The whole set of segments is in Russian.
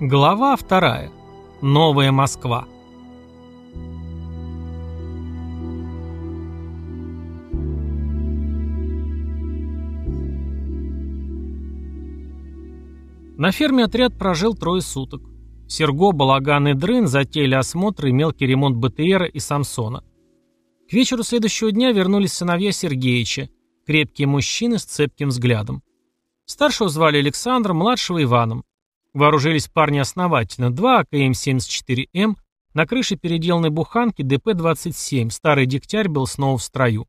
Глава вторая. Новая Москва. На ферме отряд прожил трое суток. Серго, Балаган и Дрын затеяли осмотр и мелкий ремонт БТРа и Самсона. К вечеру следующего дня вернулись сыновья Сергеича, крепкие мужчины с цепким взглядом. Старшего звали Александр, младшего Иваном. Вооружились парни основательно. Два АКМ-74М, на крыше переделанной буханки ДП-27, старый дегтярь был снова в строю.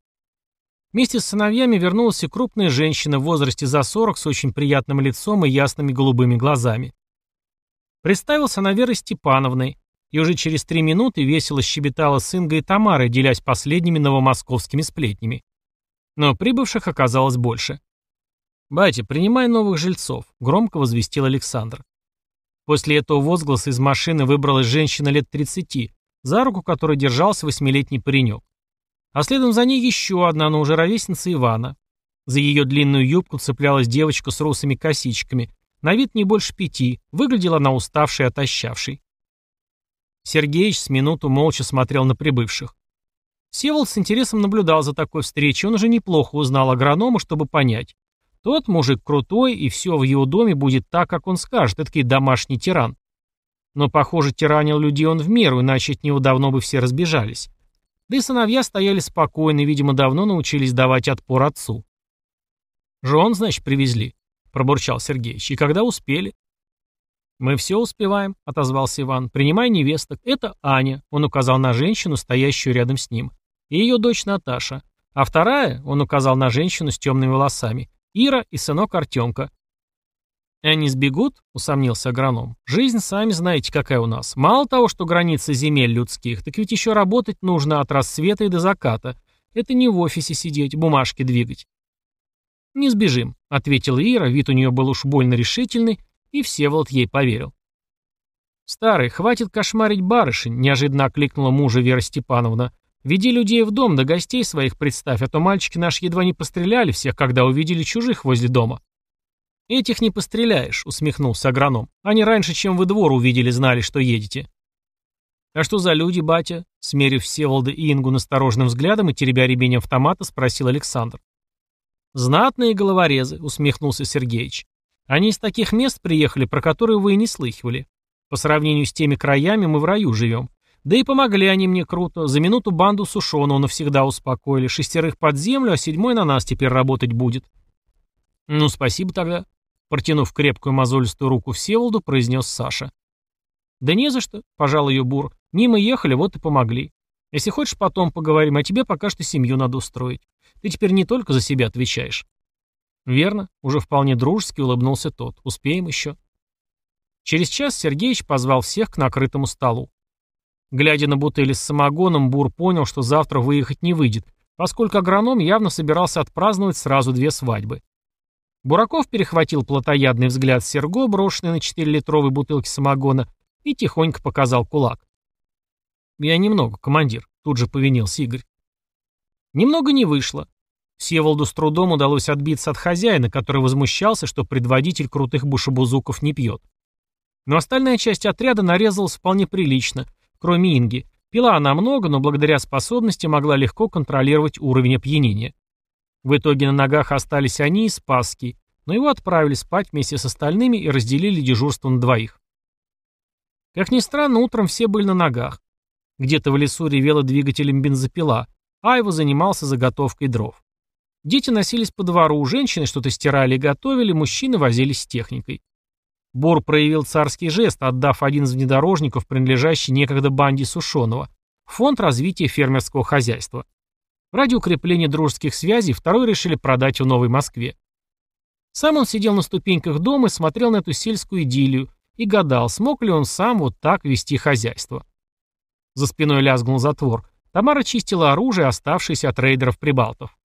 Вместе с сыновьями вернулась и крупная женщина в возрасте за 40 с очень приятным лицом и ясными голубыми глазами. Представился она Верой Степановной, и уже через три минуты весело щебетала с Ингой и Тамарой, делясь последними новомосковскими сплетнями. Но прибывших оказалось больше. «Батя, принимай новых жильцов», — громко возвестил Александр. После этого возгласа из машины выбралась женщина лет 30, за руку которой держался восьмилетний паренек. А следом за ней еще одна, но уже ровесница Ивана. За ее длинную юбку цеплялась девочка с русыми косичками. На вид не больше пяти, выглядела она уставшей и отощавшей. Сергеич с минуту молча смотрел на прибывших. Севол с интересом наблюдал за такой встречей, он уже неплохо узнал агронома, чтобы понять. Тот мужик крутой, и все в его доме будет так, как он скажет, это домашний тиран. Но, похоже, тиранил людей он в меру, иначе от него давно бы все разбежались. Да и сыновья стояли спокойно, видимо, давно научились давать отпор отцу. «Жен, значит, привезли», — пробурчал Сергеич. «И когда успели?» «Мы все успеваем», — отозвался Иван. «Принимай невесток. Это Аня», — он указал на женщину, стоящую рядом с ним. «И ее дочь Наташа. А вторая», — он указал на женщину с темными волосами, «Ира и сынок Артемка». «Они сбегут?» — усомнился агроном. «Жизнь, сами знаете, какая у нас. Мало того, что границы земель людских, так ведь еще работать нужно от рассвета и до заката. Это не в офисе сидеть, бумажки двигать». «Не сбежим», — ответила Ира, вид у нее был уж больно решительный, и Всеволод ей поверил. «Старый, хватит кошмарить барышень», — неожиданно окликнула мужа Вера Степановна. «Веди людей в дом, да гостей своих представь, а то мальчики наши едва не постреляли всех, когда увидели чужих возле дома». «Этих не постреляешь», — усмехнулся агроном. «Они раньше, чем вы двор увидели, знали, что едете». «А что за люди, батя?» — смерив Всеволода и Ингу настороженным взглядом и теребя ремень автомата, спросил Александр. «Знатные головорезы», — усмехнулся Сергеич. «Они из таких мест приехали, про которые вы и не слыхивали. По сравнению с теми краями мы в раю живем. Да и помогли они мне круто. За минуту банду Сушеного навсегда успокоили. Шестерых под землю, а седьмой на нас теперь работать будет». «Ну, спасибо тогда», Протянув крепкую мозолистую руку Всеволоду, произнес Саша. «Да не за что», — пожал ее Бур. «Мимо ехали, вот и помогли. Если хочешь, потом поговорим, а тебе пока что семью надо устроить. Ты теперь не только за себя отвечаешь». «Верно», — уже вполне дружески улыбнулся тот. «Успеем еще». Через час Сергеич позвал всех к накрытому столу. Глядя на бутыли с самогоном, Бур понял, что завтра выехать не выйдет, поскольку агроном явно собирался отпраздновать сразу две свадьбы. Бураков перехватил плотоядный взгляд Серго, брошенный на 4-литровой бутылке самогона, и тихонько показал кулак. «Я немного, командир», — тут же повинился Игорь. Немного не вышло. Всеволоду с трудом удалось отбиться от хозяина, который возмущался, что предводитель крутых бушебузуков не пьет. Но остальная часть отряда нарезалась вполне прилично, кроме Инги. Пила она много, но благодаря способности могла легко контролировать уровень опьянения. В итоге на ногах остались они и Спасский, но его отправили спать вместе с остальными и разделили дежурство на двоих. Как ни странно, утром все были на ногах. Где-то в лесу ревела двигателем бензопила, а его занимался заготовкой дров. Дети носились по двору, женщины что-то стирали и готовили, мужчины возились с техникой. Бор проявил царский жест, отдав один из внедорожников, принадлежащий некогда банде Сушеного, в фонд развития фермерского хозяйства. Ради укрепления дружеских связей второй решили продать в Новой Москве. Сам он сидел на ступеньках дома и смотрел на эту сельскую идиллию и гадал, смог ли он сам вот так вести хозяйство. За спиной лязгнул затвор. Тамара чистила оружие, оставшееся от рейдеров-прибалтов.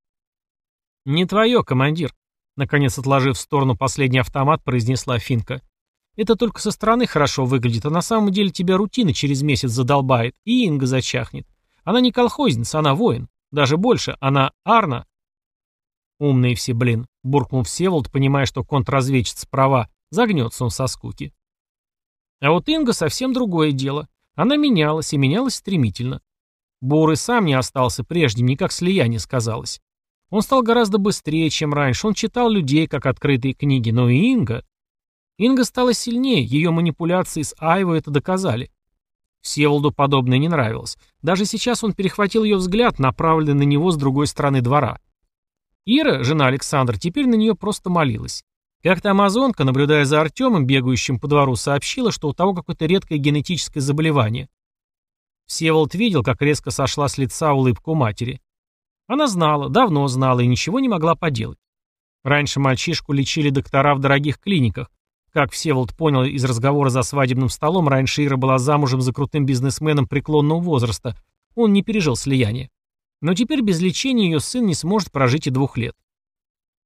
«Не твое, командир», — наконец отложив в сторону последний автомат, произнесла Финка. «Это только со стороны хорошо выглядит, а на самом деле тебя рутина через месяц задолбает, и Инга зачахнет. Она не колхозница, она воин. Даже больше, она Арна. Умные все, блин, буркнул Всеволод, понимая, что контрразведчица права, загнется он со скуки. А вот Инга совсем другое дело. Она менялась и менялась стремительно. Бур и сам не остался прежним, никак слияние сказалось. Он стал гораздо быстрее, чем раньше, он читал людей, как открытые книги, но Инга... Инга стала сильнее, ее манипуляции с Айвой это доказали. Всеволоду подобное не нравилось. Даже сейчас он перехватил ее взгляд, направленный на него с другой стороны двора. Ира, жена Александра, теперь на нее просто молилась. Как-то амазонка, наблюдая за Артемом, бегающим по двору, сообщила, что у того какое-то редкое генетическое заболевание. Всеволод видел, как резко сошла с лица улыбка у матери. Она знала, давно знала и ничего не могла поделать. Раньше мальчишку лечили доктора в дорогих клиниках. Как Всеволод понял из разговора за свадебным столом, раньше Ира была замужем за крутым бизнесменом преклонного возраста. Он не пережил слияние. Но теперь без лечения ее сын не сможет прожить и двух лет.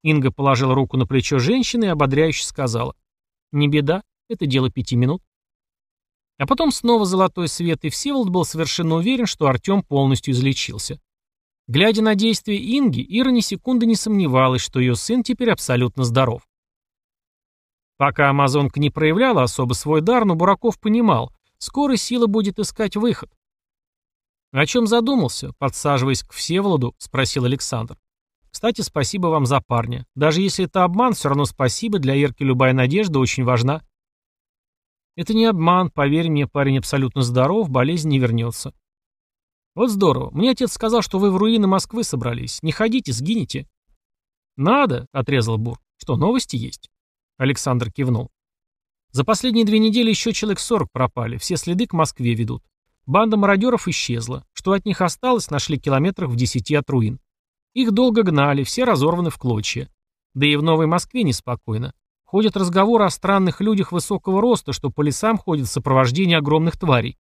Инга положила руку на плечо женщины и ободряюще сказала. «Не беда, это дело пяти минут». А потом снова золотой свет, и Всеволод был совершенно уверен, что Артем полностью излечился. Глядя на действия Инги, Ира ни секунды не сомневалась, что ее сын теперь абсолютно здоров. Пока амазонка не проявляла особо свой дар, но Бураков понимал, скоро сила будет искать выход. «О чем задумался?» — подсаживаясь к Всеволоду, спросил Александр. «Кстати, спасибо вам за парня. Даже если это обман, все равно спасибо, для Ирки любая надежда очень важна». «Это не обман, поверь мне, парень абсолютно здоров, болезнь не вернется». «Вот здорово. Мне отец сказал, что вы в руины Москвы собрались. Не ходите, сгинете». «Надо», — отрезал Бур. «Что, новости есть?» Александр кивнул. «За последние две недели еще человек сорок пропали. Все следы к Москве ведут. Банда мародеров исчезла. Что от них осталось, нашли километрах в десяти от руин. Их долго гнали, все разорваны в клочья. Да и в Новой Москве неспокойно. Ходят разговоры о странных людях высокого роста, что по лесам ходят в сопровождении огромных тварей.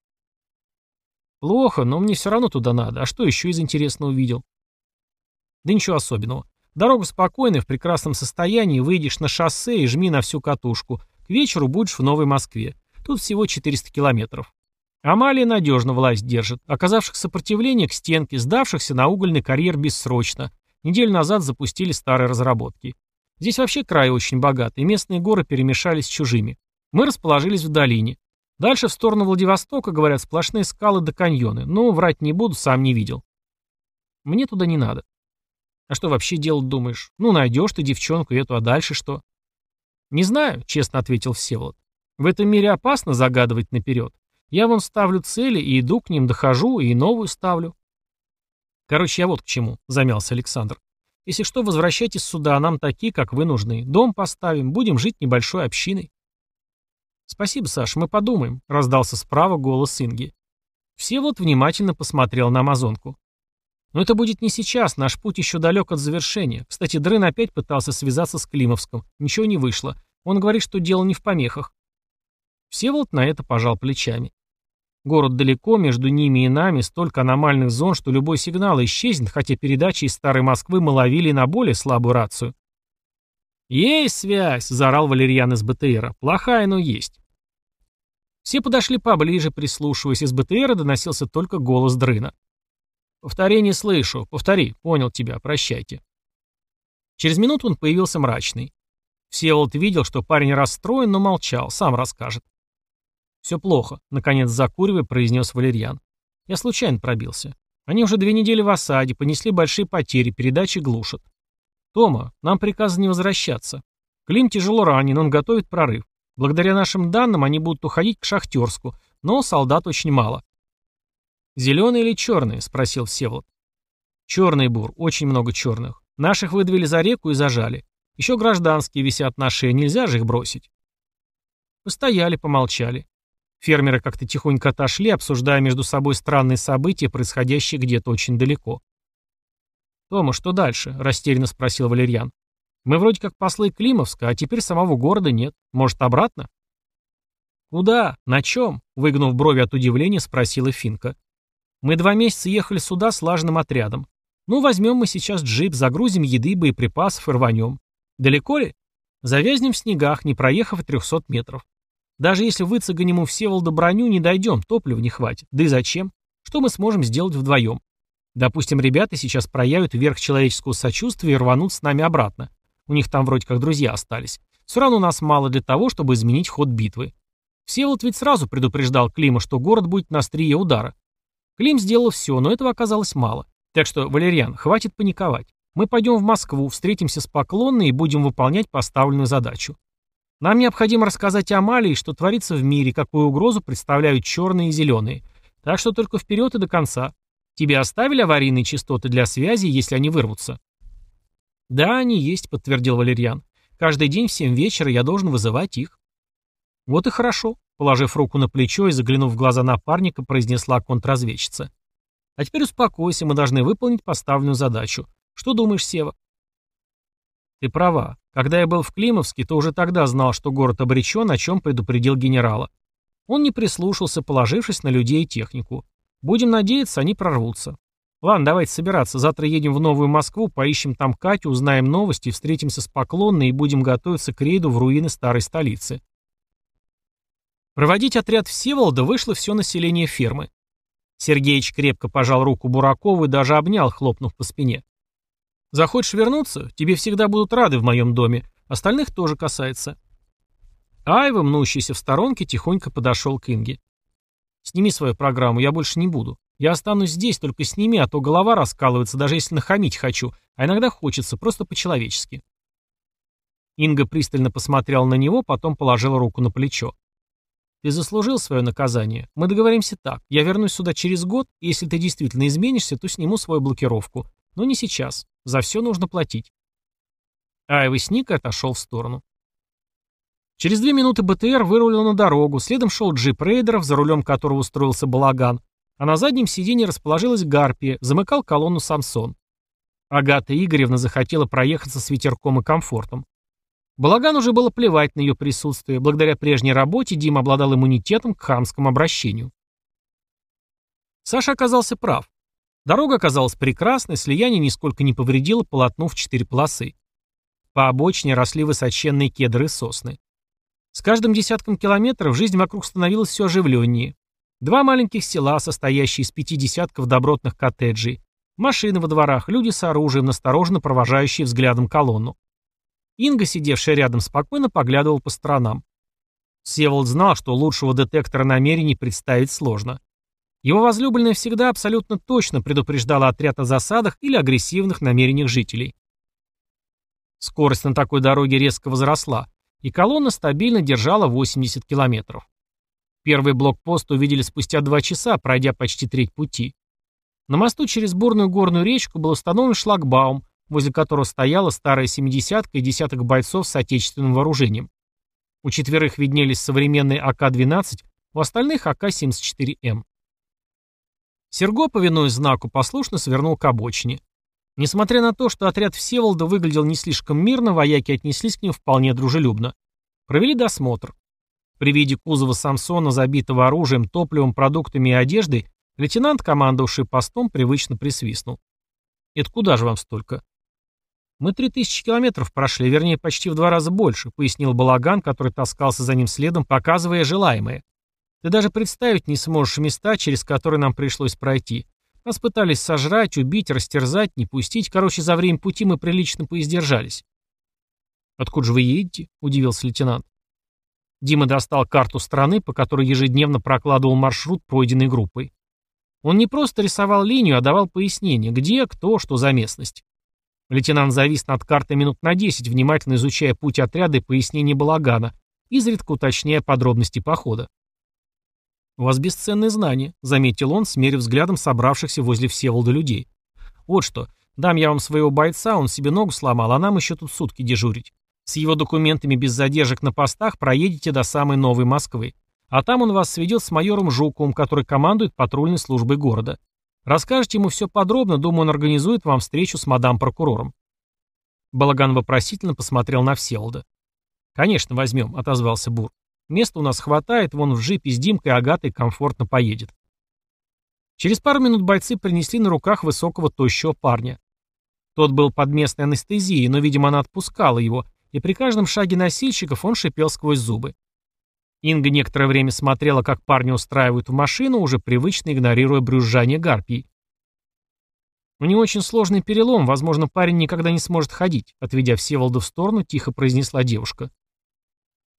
Плохо, но мне все равно туда надо. А что еще из интересного увидел? Да ничего особенного. Дорога спокойная, в прекрасном состоянии, выйдешь на шоссе и жми на всю катушку. К вечеру будешь в Новой Москве. Тут всего 400 километров. Амалия надежно власть держит, оказавших сопротивление к стенке, сдавшихся на угольный карьер бессрочно. Неделю назад запустили старые разработки. Здесь вообще край очень богатый, местные горы перемешались с чужими. Мы расположились в долине. Дальше в сторону Владивостока, говорят, сплошные скалы до каньоны. Но врать не буду, сам не видел. Мне туда не надо. А что вообще делать думаешь? Ну, найдешь ты девчонку эту, а дальше что? Не знаю, честно ответил Всеволод. В этом мире опасно загадывать наперед. Я вон ставлю цели и иду к ним, дохожу и новую ставлю. Короче, я вот к чему, замялся Александр. Если что, возвращайтесь сюда, нам такие, как вы, нужны. Дом поставим, будем жить небольшой общиной. Спасибо, Саш, мы подумаем, раздался справа голос Инги. Все вот внимательно посмотрел на амазонку. Но это будет не сейчас, наш путь еще далек от завершения. Кстати, Дрын опять пытался связаться с Климовском. Ничего не вышло. Он говорит, что дело не в помехах. Всеволод на это пожал плечами. Город далеко, между ними и нами столько аномальных зон, что любой сигнал исчезнет, хотя передачи из Старой Москвы мы ловили на более слабую рацию. «Есть связь!» — заорал Валерьян из БТРа. «Плохая, но есть». Все подошли поближе, прислушиваясь. Из БТРа доносился только голос Дрына. «Повтори не слышу. Повтори. Понял тебя. Прощайте». Через минуту он появился мрачный. Всеволод видел, что парень расстроен, но молчал. Сам расскажет. «Все плохо», — наконец закуривая, произнес Валерьян. «Я случайно пробился. Они уже две недели в осаде, понесли большие потери, передачи глушат. Тома, нам приказано не возвращаться. Клим тяжело ранен, он готовит прорыв. Благодаря нашим данным они будут уходить к Шахтерску, но солдат очень мало». «Зеленые или черные?» — спросил Всеволод. «Черный бур, очень много черных. Наших выдавили за реку и зажали. Еще гражданские висят на шее, нельзя же их бросить». Постояли, помолчали. Фермеры как-то тихонько отошли, обсуждая между собой странные события, происходящие где-то очень далеко. «Тома, что дальше?» – растерянно спросил Валерьян. «Мы вроде как послы Климовска, а теперь самого города нет. Может, обратно?» «Куда? На чем?» – выгнув брови от удивления, спросила Финка. «Мы два месяца ехали сюда слаженным отрядом. Ну, возьмем мы сейчас джип, загрузим еды, боеприпасов и рванем. Далеко ли? Завязнем в снегах, не проехав и трехсот метров. Даже если выцеганим ему Всеволода броню, не дойдем, топлива не хватит. Да и зачем? Что мы сможем сделать вдвоем? Допустим, ребята сейчас проявят верх человеческого сочувствия и рванут с нами обратно. У них там вроде как друзья остались. Все равно нас мало для того, чтобы изменить ход битвы. Всеволод ведь сразу предупреждал Клима, что город будет на острие удара. Клим сделал все, но этого оказалось мало. Так что, Валерьян, хватит паниковать. Мы пойдем в Москву, встретимся с Поклонной и будем выполнять поставленную задачу. Нам необходимо рассказать Амалии, что творится в мире, какую угрозу представляют черные и зеленые. Так что только вперед и до конца. Тебе оставили аварийные частоты для связи, если они вырвутся? Да, они есть, подтвердил Валерьян. Каждый день в семь вечера я должен вызывать их. Вот и хорошо, положив руку на плечо и заглянув в глаза напарника, произнесла контрразведчица. А теперь успокойся, мы должны выполнить поставленную задачу. Что думаешь, Сева? Ты права. Когда я был в Климовске, то уже тогда знал, что город обречен, о чем предупредил генерала. Он не прислушался, положившись на людей и технику. Будем надеяться, они прорвутся. Ладно, давайте собираться. Завтра едем в Новую Москву, поищем там Катю, узнаем новости, встретимся с Поклонной и будем готовиться к рейду в руины старой столицы. Проводить отряд Всеволода вышло все население фермы. Сергеич крепко пожал руку Буракову и даже обнял, хлопнув по спине. Захочешь вернуться, тебе всегда будут рады в моем доме. Остальных тоже касается. Айва, мнущийся в сторонке, тихонько подошел к Инге. «Сними свою программу, я больше не буду. Я останусь здесь, только сними, а то голова раскалывается, даже если нахамить хочу, а иногда хочется, просто по-человечески». Инга пристально посмотрела на него, потом положила руку на плечо. «Ты заслужил свое наказание. Мы договоримся так. Я вернусь сюда через год, и если ты действительно изменишься, то сниму свою блокировку. Но не сейчас. За все нужно платить. Айва сник и отошел в сторону. Через две минуты БТР вырулил на дорогу, следом шел джип рейдеров, за рулем которого устроился балаган, а на заднем сиденье расположилась Гарпия, замыкал колонну Самсон. Агата Игоревна захотела проехаться с ветерком и комфортом. Балаган уже было плевать на ее присутствие. Благодаря прежней работе Дима обладал иммунитетом к хамскому обращению. Саша оказался прав. Дорога оказалась прекрасной, слияние нисколько не повредило полотну в четыре полосы. По обочине росли высоченные кедры и сосны. С каждым десятком километров жизнь вокруг становилась все оживленнее. Два маленьких села, состоящие из пяти десятков добротных коттеджей, машины во дворах, люди с оружием, настороженно провожающие взглядом колонну. Инга, сидевшая рядом, спокойно поглядывал по сторонам. Севолод знал, что лучшего детектора намерений представить сложно. Его возлюбленная всегда абсолютно точно предупреждала отряд о засадах или агрессивных намерениях жителей. Скорость на такой дороге резко возросла, и колонна стабильно держала 80 километров. Первый блокпост увидели спустя два часа, пройдя почти треть пути. На мосту через бурную горную речку был установлен шлагбаум, возле которого стояла старая семидесятка и десяток бойцов с отечественным вооружением. У четверых виднелись современные АК-12, у остальных АК-74М. Серго, повинуясь знаку, послушно свернул к обочине. Несмотря на то, что отряд Всеволода выглядел не слишком мирно, вояки отнеслись к ним вполне дружелюбно. Провели досмотр. При виде кузова Самсона, забитого оружием, топливом, продуктами и одеждой, лейтенант, командовавший постом, привычно присвистнул. «Это куда же вам столько?» «Мы три тысячи километров прошли, вернее, почти в два раза больше», пояснил Балаган, который таскался за ним следом, показывая желаемое. Ты даже представить не сможешь места, через которые нам пришлось пройти. Нас пытались сожрать, убить, растерзать, не пустить. Короче, за время пути мы прилично поиздержались. «Откуда же вы едете?» – удивился лейтенант. Дима достал карту страны, по которой ежедневно прокладывал маршрут, пройденной группой. Он не просто рисовал линию, а давал пояснение, где, кто, что за местность. Лейтенант завис над картой минут на 10, внимательно изучая путь отряда и пояснение балагана, изредка уточняя подробности похода. «У вас бесценные знания», — заметил он, смерив взглядом собравшихся возле Всеволода людей. «Вот что, дам я вам своего бойца, он себе ногу сломал, а нам еще тут сутки дежурить. С его документами без задержек на постах проедете до самой Новой Москвы. А там он вас сведет с майором Жуковым, который командует патрульной службой города. Расскажете ему все подробно, думаю, он организует вам встречу с мадам-прокурором». Балаган вопросительно посмотрел на Всеволода. «Конечно, возьмем», — отозвался Бур. Места у нас хватает, вон в джипе с Димкой и Агатой комфортно поедет. Через пару минут бойцы принесли на руках высокого тощего парня. Тот был под местной анестезией, но, видимо, она отпускала его, и при каждом шаге носильщиков он шипел сквозь зубы. Инга некоторое время смотрела, как парни устраивают в машину, уже привычно игнорируя брюзжание гарпий. «У него очень сложный перелом, возможно, парень никогда не сможет ходить», отведя Всеволода в сторону, тихо произнесла девушка.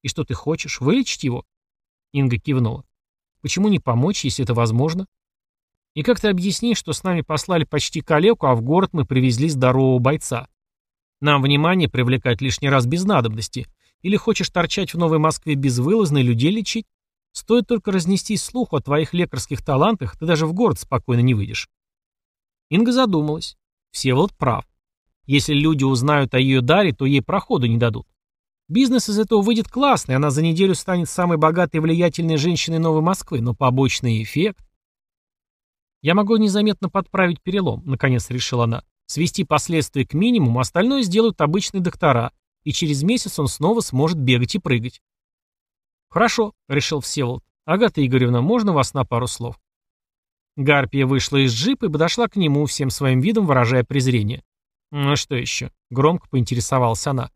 «И что ты хочешь? Вылечить его?» Инга кивнула. Почему не помочь, если это возможно? И как ты объяснишь, что с нами послали почти калеку, а в город мы привезли здорового бойца? Нам внимание привлекать лишний раз без надобности. Или хочешь торчать в Новой Москве безвылазно и людей лечить? Стоит только разнести слух о твоих лекарских талантах, ты даже в город спокойно не выйдешь. Инга задумалась. Всеволод прав. Если люди узнают о ее даре, то ей проходу не дадут. Бизнес из этого выйдет классный, она за неделю станет самой богатой и влиятельной женщиной Новой Москвы, но побочный эффект... «Я могу незаметно подправить перелом», — наконец решила она. «Свести последствия к минимуму, остальное сделают обычные доктора, и через месяц он снова сможет бегать и прыгать». «Хорошо», — решил Всеволод. «Агата Игоревна, можно вас на пару слов?» Гарпия вышла из джипа и подошла к нему, всем своим видом выражая презрение. «Ну что еще?» — громко поинтересовалась она.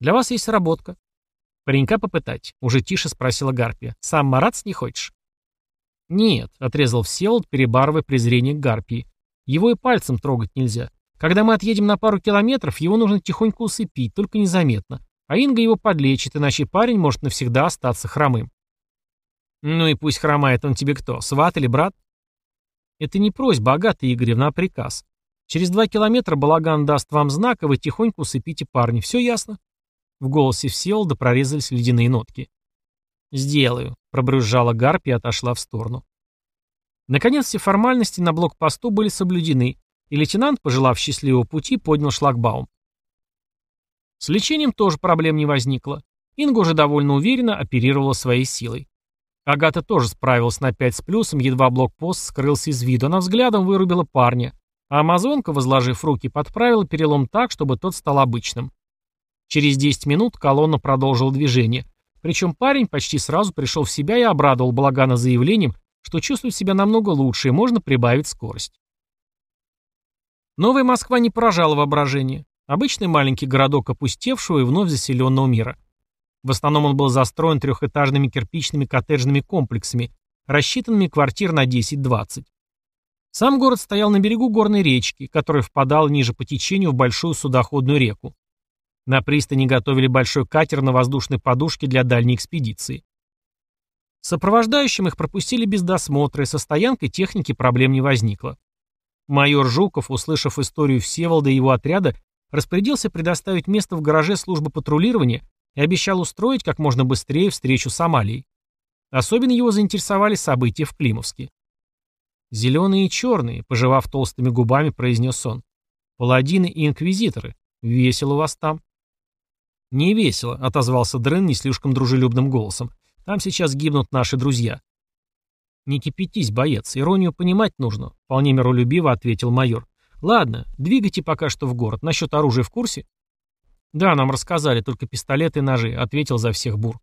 «Для вас есть работка». «Паренька попытать?» — уже тише спросила Гарпия. «Сам мараться не хочешь?» «Нет», — отрезал Всеволод, перебарывая презрение к Гарпии. «Его и пальцем трогать нельзя. Когда мы отъедем на пару километров, его нужно тихонько усыпить, только незаметно. А Инга его подлечит, иначе парень может навсегда остаться хромым». «Ну и пусть хромает он тебе кто, сват или брат?» «Это не просьба, Агата Игоревна, а приказ. Через два километра балаган даст вам знак, и вы тихонько усыпите парня. Все ясно?» В голосе Всеволода прорезались ледяные нотки. «Сделаю», — пробрызжала Гарпи и отошла в сторону. Наконец все формальности на блокпосту были соблюдены, и лейтенант, пожелав счастливого пути, поднял шлагбаум. С лечением тоже проблем не возникло. Инга уже довольно уверенно оперировала своей силой. Агата тоже справилась на 5 с плюсом, едва блокпост скрылся из виду. Она взглядом вырубила парня, а амазонка, возложив руки, подправила перелом так, чтобы тот стал обычным. Через 10 минут колонна продолжила движение, причем парень почти сразу пришел в себя и обрадовал Балагана заявлением, что чувствует себя намного лучше и можно прибавить скорость. Новая Москва не поражала воображение. Обычный маленький городок опустевшего и вновь заселенного мира. В основном он был застроен трехэтажными кирпичными коттеджными комплексами, рассчитанными квартир на 10-20. Сам город стоял на берегу горной речки, которая впадала ниже по течению в большую судоходную реку. На пристани готовили большой катер на воздушной подушке для дальней экспедиции. Сопровождающим их пропустили без досмотра, и со стоянкой техники проблем не возникло. Майор Жуков, услышав историю Всеволода и его отряда, распорядился предоставить место в гараже службы патрулирования и обещал устроить как можно быстрее встречу с Амалией. Особенно его заинтересовали события в Климовске. «Зеленые и черные», — пожевав толстыми губами, произнес он. «Паладины и инквизиторы. Весело у вас там». «Не весело», — отозвался Дрен не слишком дружелюбным голосом. «Там сейчас гибнут наши друзья». «Не кипятись, боец, иронию понимать нужно», — вполне миролюбиво ответил майор. «Ладно, двигайте пока что в город. Насчет оружия в курсе?» «Да, нам рассказали, только пистолеты и ножи», — ответил за всех Бур.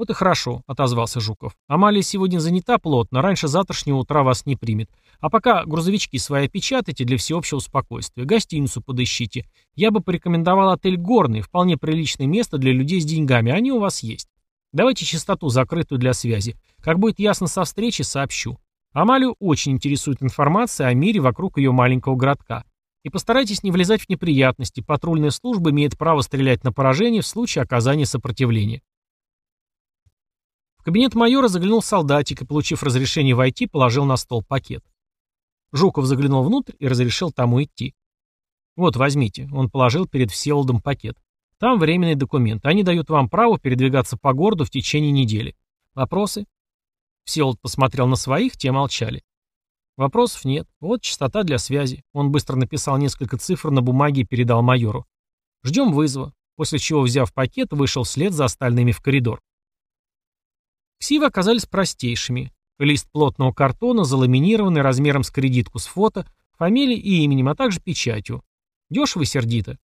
«Вот и хорошо», — отозвался Жуков. «Амалия сегодня занята плотно, раньше завтрашнего утра вас не примет. А пока грузовички свои опечатайте для всеобщего спокойствия, гостиницу подыщите. Я бы порекомендовал отель «Горный», вполне приличное место для людей с деньгами, они у вас есть. Давайте частоту закрытую для связи. Как будет ясно со встречи, сообщу. Амалию очень интересует информация о мире вокруг ее маленького городка. И постарайтесь не влезать в неприятности, патрульная служба имеет право стрелять на поражение в случае оказания сопротивления. В кабинет майора заглянул солдатик и, получив разрешение войти, положил на стол пакет. Жуков заглянул внутрь и разрешил тому идти. «Вот, возьмите». Он положил перед Всеволодом пакет. «Там временный документ. Они дают вам право передвигаться по городу в течение недели. Вопросы?» Всеволод посмотрел на своих, те молчали. Вопросов нет. Вот частота для связи. Он быстро написал несколько цифр на бумаге и передал майору. Ждем вызова. После чего, взяв пакет, вышел вслед за остальными в коридор. Ксивы оказались простейшими. Лист плотного картона, заламинированный размером с кредитку с фото, фамилией и именем, а также печатью. Дешево и сердито.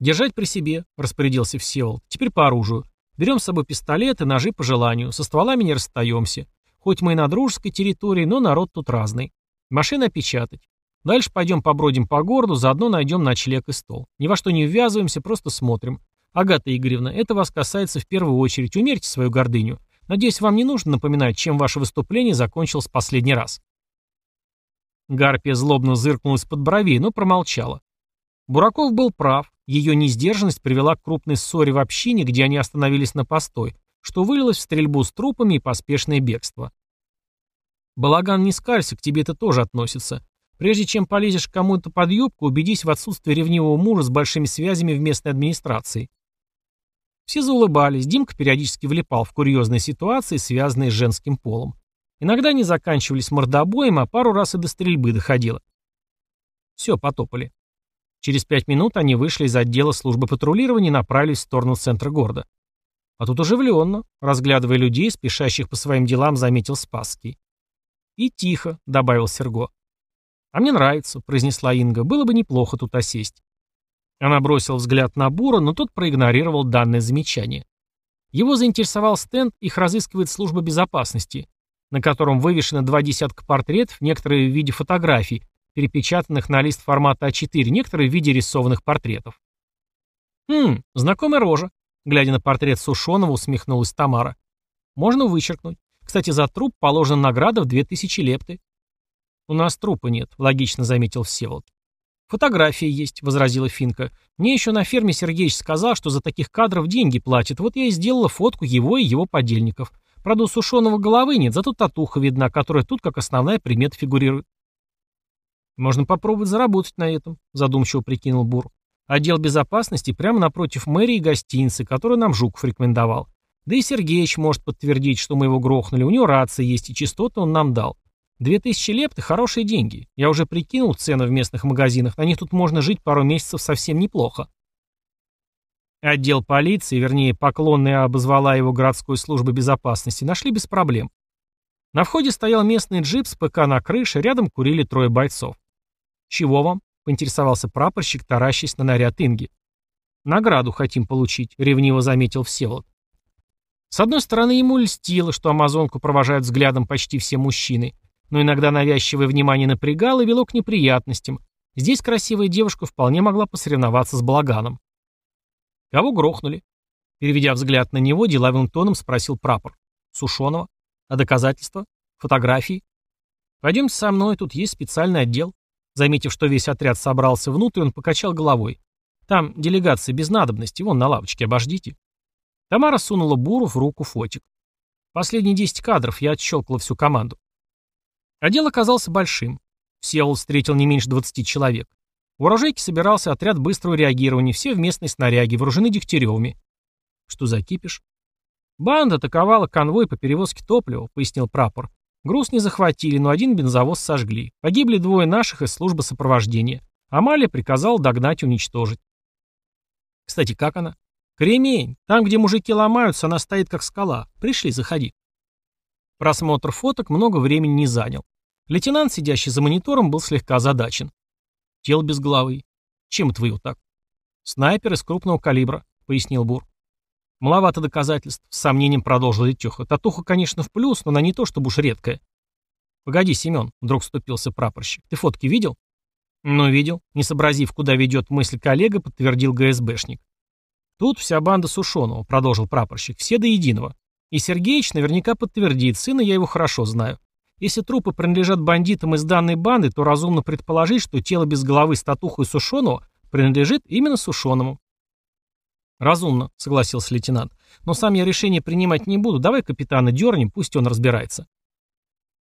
«Держать при себе», — распорядился Всеволод. «Теперь по оружию. Берем с собой пистолеты, ножи по желанию. Со стволами не расстаемся. Хоть мы и на дружеской территории, но народ тут разный. Машины опечатать. Дальше пойдем побродим по городу, заодно найдем ночлег и стол. Ни во что не ввязываемся, просто смотрим. Агата Игоревна, это вас касается в первую очередь. Умерьте свою гордыню. Надеюсь, вам не нужно напоминать, чем ваше выступление закончилось последний раз. Гарпия злобно зыркнула из-под бровей, но промолчала. Бураков был прав. Ее несдержанность привела к крупной ссоре в общине, где они остановились на постой, что вылилось в стрельбу с трупами и поспешное бегство. Балаган не скалься, к тебе это тоже относится. Прежде чем полезешь к кому-то под юбку, убедись в отсутствии ревнивого мужа с большими связями в местной администрации. Все заулыбались, Димка периодически влипал в курьезные ситуации, связанные с женским полом. Иногда они заканчивались мордобоем, а пару раз и до стрельбы доходило. Все, потопали. Через пять минут они вышли из отдела службы патрулирования и направились в сторону центра города. А тут оживленно, разглядывая людей, спешащих по своим делам, заметил Спасский. «И тихо», — добавил Серго. «А мне нравится», — произнесла Инга. «Было бы неплохо тут осесть». Она бросила взгляд на Бура, но тот проигнорировал данное замечание. Его заинтересовал стенд, их разыскивает служба безопасности, на котором вывешено два десятка портретов, некоторые в виде фотографий, перепечатанных на лист формата А4, некоторые в виде рисованных портретов. «Хм, знакомая рожа», — глядя на портрет Сушеного, усмехнулась Тамара. «Можно вычеркнуть. Кстати, за труп положена награда в 2000 лепты». «У нас трупа нет», — логично заметил Всеволод. «Фотографии есть», — возразила Финка. «Мне еще на ферме Сергеич сказал, что за таких кадров деньги платят. Вот я и сделала фотку его и его подельников. Правда, у сушеного головы нет, зато татуха видна, которая тут как основная примета фигурирует». «Можно попробовать заработать на этом», — задумчиво прикинул Бур. «Отдел безопасности прямо напротив мэрии гостиницы, которую нам Жуков рекомендовал. Да и Сергеич может подтвердить, что мы его грохнули, у него рация есть и частоты он нам дал. Две тысячи лепты – хорошие деньги. Я уже прикинул цены в местных магазинах, на них тут можно жить пару месяцев совсем неплохо. Отдел полиции, вернее, поклонная обозвала его городской службы безопасности, нашли без проблем. На входе стоял местный джип с ПК на крыше, рядом курили трое бойцов. «Чего вам?» — поинтересовался прапорщик, таращясь на наряд Инги. «Награду хотим получить», — ревниво заметил Всеволод. С одной стороны, ему льстило, что амазонку провожают взглядом почти все мужчины, но иногда навязчивое внимание напрягало и вело к неприятностям. Здесь красивая девушка вполне могла посоревноваться с Балаганом. Кого грохнули? Переведя взгляд на него, деловым тоном спросил прапор. Сушеного? А доказательства? Фотографии? Пойдемте со мной, тут есть специальный отдел. Заметив, что весь отряд собрался внутрь, он покачал головой. Там делегация без надобности, вон на лавочке, обождите. Тамара сунула Буру в руку фотик. Последние десять кадров я отщелкала всю команду. Отдел оказался большим. Всеволод встретил не меньше 20 человек. В урожайке собирался отряд быстрого реагирования, все в местной снаряге, вооружены дегтяревыми. Что за кипиш? Банда атаковала конвой по перевозке топлива, пояснил прапор. Груз не захватили, но один бензовоз сожгли. Погибли двое наших из службы сопровождения. Амалия приказал догнать и уничтожить. Кстати, как она? Кремень. Там, где мужики ломаются, она стоит как скала. Пришли, заходи. Просмотр фоток много времени не занял. Лейтенант, сидящий за монитором, был слегка озадачен. Тело без головы. Чем его так? Снайпер из крупного калибра, пояснил Бур. Маловато доказательств, с сомнением продолжил Летеха. Татуха, конечно, в плюс, но она не то, чтобы уж редкая. Погоди, Семен, вдруг вступился прапорщик. Ты фотки видел? Ну, видел. Не сообразив, куда ведет мысль коллега, подтвердил ГСБшник. Тут вся банда Сушеного, продолжил прапорщик, все до единого. И Сергеич наверняка подтвердит, сына я его хорошо знаю. Если трупы принадлежат бандитам из данной банды, то разумно предположить, что тело без головы с татухой Сушеного принадлежит именно Сушеному. «Разумно», — согласился лейтенант. «Но сам я решение принимать не буду. Давай капитана дернем, пусть он разбирается».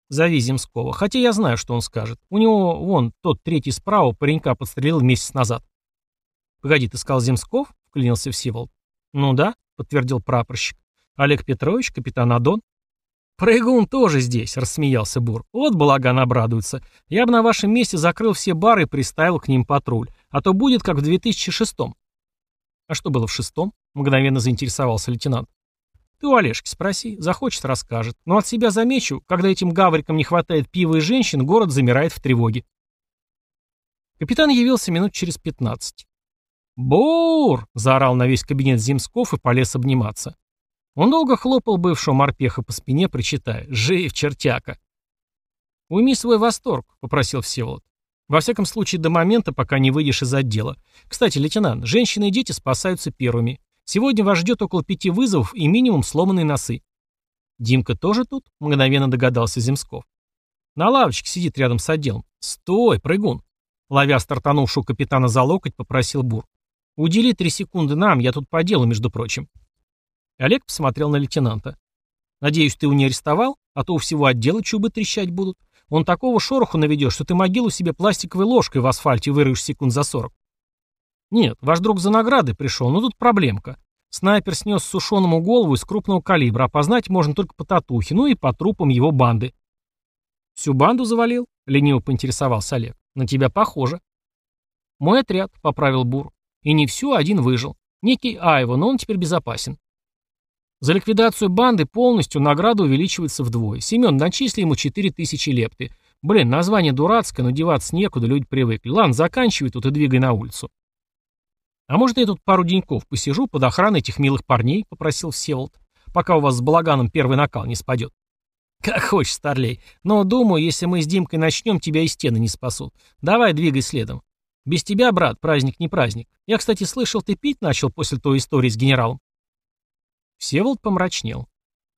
«Зови Земского. Хотя я знаю, что он скажет. У него, вон, тот третий справа паренька подстрелил месяц назад». «Погоди, ты сказал Земсков?» — вклинился Всеволод. «Ну да», — подтвердил прапорщик. «Олег Петрович, капитан Адон». «Прыгун тоже здесь», — рассмеялся Бур. «Вот балаган обрадуется. Я бы на вашем месте закрыл все бары и приставил к ним патруль. А то будет, как в 2006-м». «А что было в шестом?» — мгновенно заинтересовался лейтенант. «Ты у Олежки спроси, захочет, расскажет. Но от себя замечу, когда этим гаврикам не хватает пива и женщин, город замирает в тревоге». Капитан явился минут через пятнадцать. «Бур!» — заорал на весь кабинет Земсков и полез обниматься. Он долго хлопал бывшего морпеха по спине, причитая «Жив, чертяка!» «Уйми свой восторг», — попросил Всеволод. Во всяком случае, до момента, пока не выйдешь из отдела. Кстати, лейтенант, женщины и дети спасаются первыми. Сегодня вас ждет около пяти вызовов и минимум сломанные носы. Димка тоже тут? Мгновенно догадался Земсков. На лавочке сидит рядом с отделом. Стой, прыгун. Ловя стартанувшую капитана за локоть, попросил Бур. Удели три секунды нам, я тут по делу, между прочим. Олег посмотрел на лейтенанта. «Надеюсь, ты его не арестовал? А то у всего отдела чубы трещать будут. Он такого шороху наведет, что ты могилу себе пластиковой ложкой в асфальте вырыешь секунд за сорок». «Нет, ваш друг за награды пришел, но тут проблемка. Снайпер снес сушеному голову из крупного калибра, опознать можно только по татухе, ну и по трупам его банды». «Всю банду завалил?» — лениво поинтересовался Олег. «На тебя похоже». «Мой отряд», — поправил Бур. «И не всю, один выжил. Некий Айво, но он теперь безопасен». За ликвидацию банды полностью награда увеличивается вдвое. Семен, начисли ему 4000 лепты. Блин, название дурацкое, но деваться некуда, люди привыкли. Ладно, заканчивай тут и двигай на улицу. А может, я тут пару деньков посижу под охраной этих милых парней, попросил Всеволод, пока у вас с балаганом первый накал не спадет. Как хочешь, старлей. Но, думаю, если мы с Димкой начнем, тебя и стены не спасут. Давай, двигай следом. Без тебя, брат, праздник не праздник. Я, кстати, слышал, ты пить начал после той истории с генералом. Всеволод помрачнел.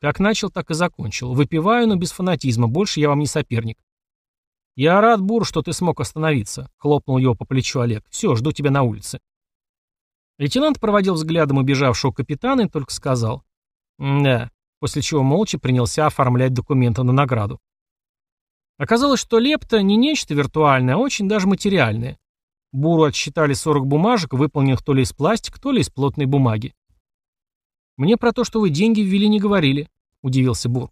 Как начал, так и закончил. Выпиваю, но без фанатизма, больше я вам не соперник. «Я рад, Бур, что ты смог остановиться», — хлопнул его по плечу Олег. «Все, жду тебя на улице». Лейтенант проводил взглядом убежавшего капитана и только сказал «Да», после чего молча принялся оформлять документы на награду. Оказалось, что лепта не нечто виртуальное, а очень даже материальное. Буру отсчитали 40 бумажек, выполненных то ли из пластика, то ли из плотной бумаги. «Мне про то, что вы деньги ввели, не говорили», — удивился Бур.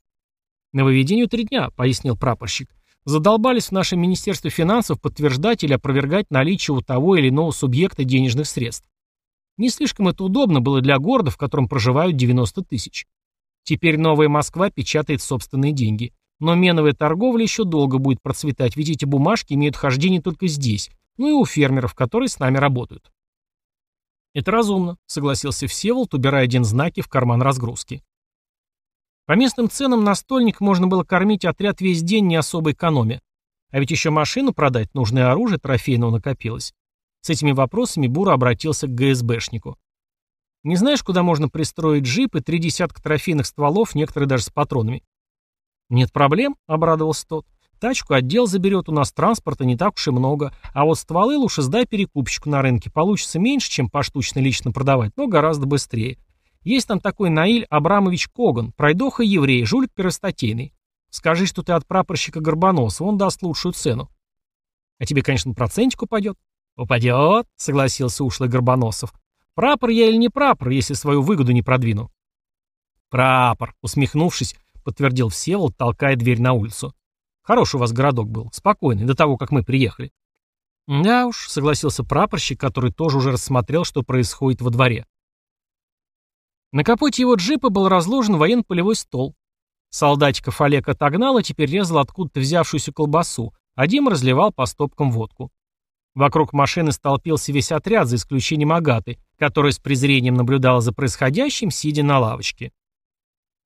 «На выведению три дня», — пояснил прапорщик. «Задолбались в нашем Министерстве финансов подтверждать или опровергать наличие у того или иного субъекта денежных средств. Не слишком это удобно было для города, в котором проживают 90 тысяч. Теперь Новая Москва печатает собственные деньги. Но меновая торговля еще долго будет процветать, ведь эти бумажки имеют хождение только здесь, ну и у фермеров, которые с нами работают. «Это разумно», — согласился Всеволод, убирая один знаки в карман разгрузки. По местным ценам на стольник можно было кормить отряд весь день, не особо экономя. А ведь еще машину продать, нужное оружие трофейного накопилось. С этими вопросами Бура обратился к ГСБшнику. «Не знаешь, куда можно пристроить джип и три десятка трофейных стволов, некоторые даже с патронами?» «Нет проблем», — обрадовался тот. Тачку отдел заберет, у нас транспорта не так уж и много. А вот стволы лучше сдай перекупщику на рынке. Получится меньше, чем поштучно лично продавать, но гораздо быстрее. Есть там такой Наиль Абрамович Коган, пройдоха еврей, жулик первостатейный. Скажи, что ты от прапорщика Горбоносова, он даст лучшую цену. А тебе, конечно, процентик упадет. Упадет, согласился ушлый Горбоносов. Прапор я или не прапор, если свою выгоду не продвину? Прапор, усмехнувшись, подтвердил Всеволод, толкая дверь на улицу. Хороший у вас городок был, спокойный, до того, как мы приехали. Да уж, согласился прапорщик, который тоже уже рассмотрел, что происходит во дворе. На капоте его джипа был разложен военно-полевой стол. Солдатиков Олег отогнал и теперь резал откуда-то взявшуюся колбасу, а Дима разливал по стопкам водку. Вокруг машины столпился весь отряд, за исключением Агаты, которая с презрением наблюдала за происходящим, сидя на лавочке.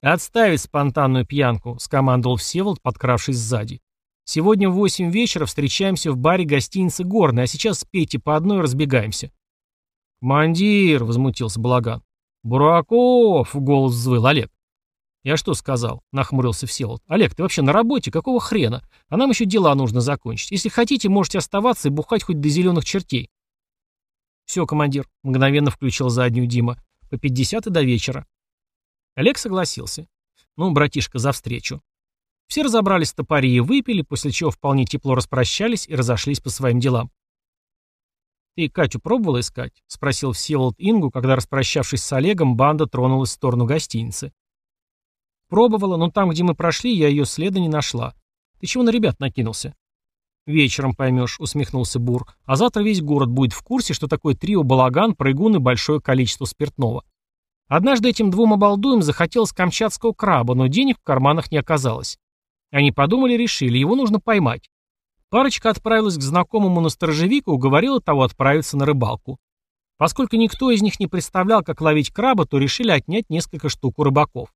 «Отставить спонтанную пьянку», — скомандовал Всеволод, подкравшись сзади. «Сегодня в восемь вечера встречаемся в баре гостиницы «Горный», а сейчас спейте по одной и разбегаемся». «Командир», — возмутился Балаган. «Бураков!» — голос взвыл Олег. «Я что сказал?» — нахмурился Всеволод. «Олег, ты вообще на работе? Какого хрена? А нам еще дела нужно закончить. Если хотите, можете оставаться и бухать хоть до зеленых чертей». «Все, командир», — мгновенно включил заднюю Дима. «По пятьдесят и до вечера». Олег согласился. Ну, братишка, за встречу. Все разобрались топори и выпили, после чего вполне тепло распрощались и разошлись по своим делам. «Ты Катю пробовала искать?» — спросил Всеволод Ингу, когда, распрощавшись с Олегом, банда тронулась в сторону гостиницы. «Пробовала, но там, где мы прошли, я ее следа не нашла. Ты чего на ребят накинулся?» «Вечером поймешь», — усмехнулся Бур. «А завтра весь город будет в курсе, что такое трио балаган, прыгун и большое количество спиртного. Однажды этим двум обалдуем захотелось камчатского краба, но денег в карманах не оказалось. Они подумали, решили, его нужно поймать. Парочка отправилась к знакомому на уговорила того отправиться на рыбалку. Поскольку никто из них не представлял, как ловить краба, то решили отнять несколько штук у рыбаков.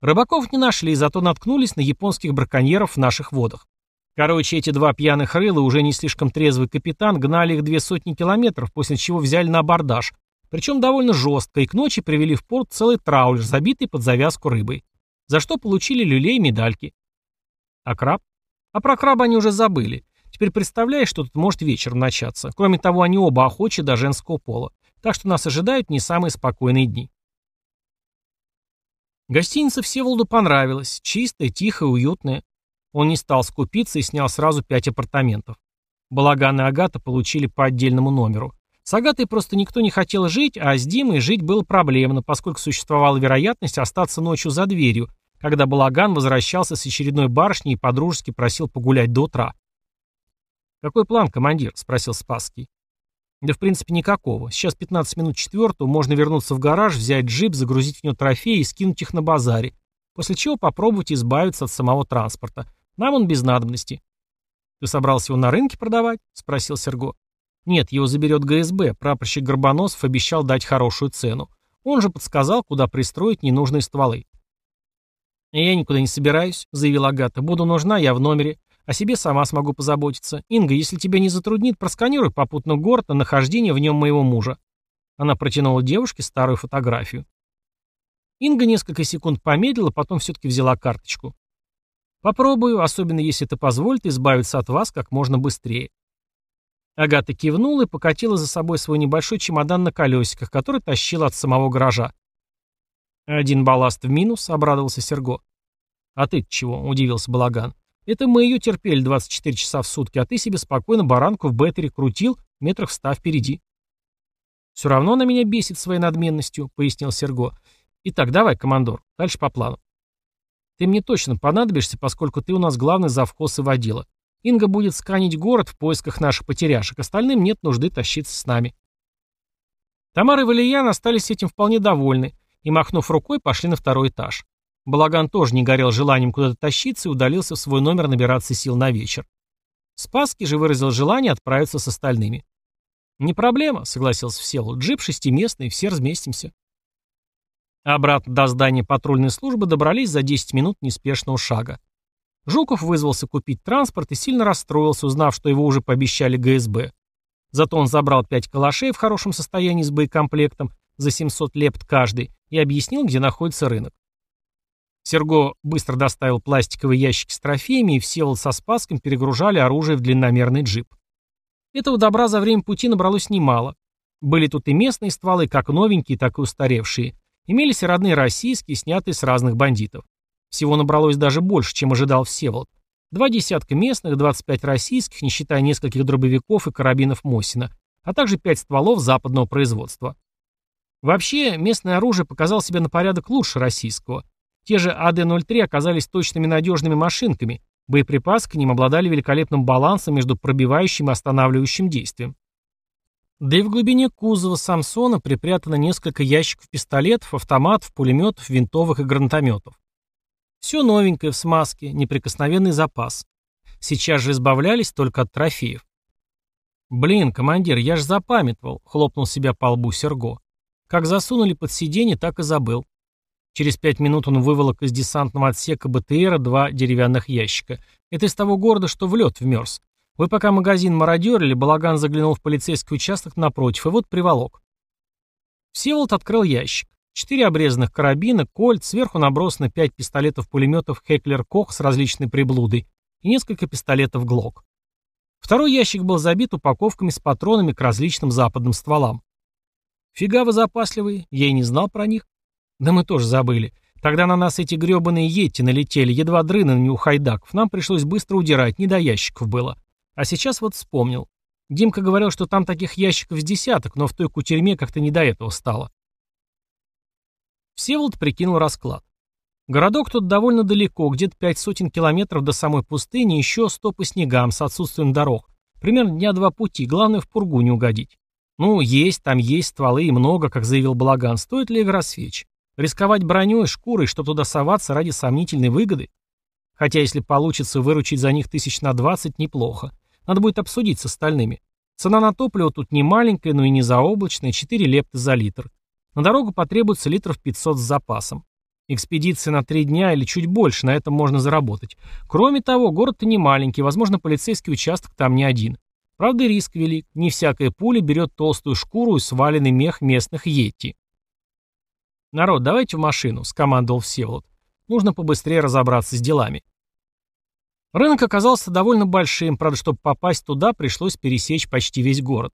Рыбаков не нашли, зато наткнулись на японских браконьеров в наших водах. Короче, эти два пьяных рыла, уже не слишком трезвый капитан, гнали их две сотни километров, после чего взяли на абордаж, причем довольно жестко, и к ночи привели в порт целый траулер, забитый под завязку рыбой. За что получили люлей и медальки. А краб? А про краба они уже забыли. Теперь представляешь, что тут может вечером начаться. Кроме того, они оба охочи до женского пола. Так что нас ожидают не самые спокойные дни. Гостиница Всеволоду понравилась, чистая, тихая, уютная. Он не стал скупиться и снял сразу пять апартаментов. Балаган и Агата получили по отдельному номеру. С Агатой просто никто не хотел жить, а с Димой жить было проблемно, поскольку существовала вероятность остаться ночью за дверью, когда Балаган возвращался с очередной барышней и подружески просил погулять до утра. «Какой план, командир?» — спросил Спасский. «Да в принципе никакого. Сейчас 15 минут четвертого, можно вернуться в гараж, взять джип, загрузить в него трофеи и скинуть их на базаре, после чего попробовать избавиться от самого транспорта. Нам он без надобности». «Ты собрался его на рынке продавать?» — спросил Серго. Нет, его заберет ГСБ, прапорщик Горбоносов обещал дать хорошую цену. Он же подсказал, куда пристроить ненужные стволы. «Я никуда не собираюсь», — заявила Агата. «Буду нужна, я в номере. О себе сама смогу позаботиться. Инга, если тебя не затруднит, просканируй попутно город на нахождение в нем моего мужа». Она протянула девушке старую фотографию. Инга несколько секунд помедлила, потом все-таки взяла карточку. «Попробую, особенно если это позволит избавиться от вас как можно быстрее». Агата кивнула и покатила за собой свой небольшой чемодан на колесиках, который тащила от самого гаража. «Один балласт в минус», — обрадовался Серго. «А ты чего?» — удивился Балаган. «Это мы ее терпели 24 часа в сутки, а ты себе спокойно баранку в беттере крутил, метров ста впереди». «Все равно она меня бесит своей надменностью», — пояснил Серго. «Итак, давай, командор, дальше по плану». «Ты мне точно понадобишься, поскольку ты у нас главный завхоз и водила. Инга будет сканить город в поисках наших потеряшек, остальным нет нужды тащиться с нами. Тамара и Валиян остались этим вполне довольны и, махнув рукой, пошли на второй этаж. Балаган тоже не горел желанием куда-то тащиться и удалился в свой номер набираться сил на вечер. Спасский же выразил желание отправиться с остальными. «Не проблема», — согласился Всеволод. «Джип шестиместный, все разместимся». Обратно до здания патрульной службы добрались за 10 минут неспешного шага. Жуков вызвался купить транспорт и сильно расстроился, узнав, что его уже пообещали ГСБ. Зато он забрал пять калашей в хорошем состоянии с боекомплектом за 700 лепт каждый и объяснил, где находится рынок. Серго быстро доставил пластиковые ящики с трофеями, и Всеволод со Спаском перегружали оружие в длинномерный джип. Этого добра за время пути набралось немало. Были тут и местные стволы, как новенькие, так и устаревшие. Имелись и родные российские, снятые с разных бандитов. Всего набралось даже больше, чем ожидал Всеволод. Два десятка местных, 25 российских, не считая нескольких дробовиков и карабинов Мосина, а также пять стволов западного производства. Вообще, местное оружие показало себя на порядок лучше российского. Те же АД-03 оказались точными надежными машинками, боеприпасы к ним обладали великолепным балансом между пробивающим и останавливающим действием. Да и в глубине кузова Самсона припрятано несколько ящиков пистолетов, автоматов, пулеметов, винтовых и гранатометов. Все новенькое в смазке, неприкосновенный запас. Сейчас же избавлялись только от трофеев. «Блин, командир, я ж запамятовал», — хлопнул себя по лбу Серго. Как засунули под сиденье, так и забыл. Через пять минут он выволок из десантного отсека БТРа два деревянных ящика. Это из того города, что в лед вмерз. Вы пока магазин мародерили, Балаган заглянул в полицейский участок напротив, и вот приволок. Всеволод открыл ящик. Четыре обрезанных карабина, кольт, сверху набросано пять пистолетов-пулеметов Хеклер Кох с различной приблудой и несколько пистолетов Глок. Второй ящик был забит упаковками с патронами к различным западным стволам. Фига вы запасливые, я и не знал про них. Да мы тоже забыли. Тогда на нас эти гребаные йети налетели, едва дрына не у хайдаков. Нам пришлось быстро удирать, не до ящиков было. А сейчас вот вспомнил. Димка говорил, что там таких ящиков с десяток, но в той кутерьме как-то не до этого стало. Всеволод прикинул расклад. Городок тут довольно далеко, где-то пять сотен километров до самой пустыни, еще сто по снегам с отсутствием дорог. Примерно дня два пути, главное в пургу не угодить. Ну, есть, там есть стволы и много, как заявил Балаган. Стоит ли игра свеч? Рисковать броней, шкурой, чтобы туда соваться ради сомнительной выгоды? Хотя, если получится выручить за них тысяч на двадцать, неплохо. Надо будет обсудить с остальными. Цена на топливо тут не маленькая, но и не заоблачная, 4 лепта за литр. На дорогу потребуется литров 500 с запасом. Экспедиция на три дня или чуть больше, на этом можно заработать. Кроме того, город-то не маленький, возможно, полицейский участок там не один. Правда, риск велик. Не всякая пуля берет толстую шкуру и сваленный мех местных йети. «Народ, давайте в машину», — скомандовал Всеволод. «Нужно побыстрее разобраться с делами». Рынок оказался довольно большим, правда, чтобы попасть туда, пришлось пересечь почти весь город.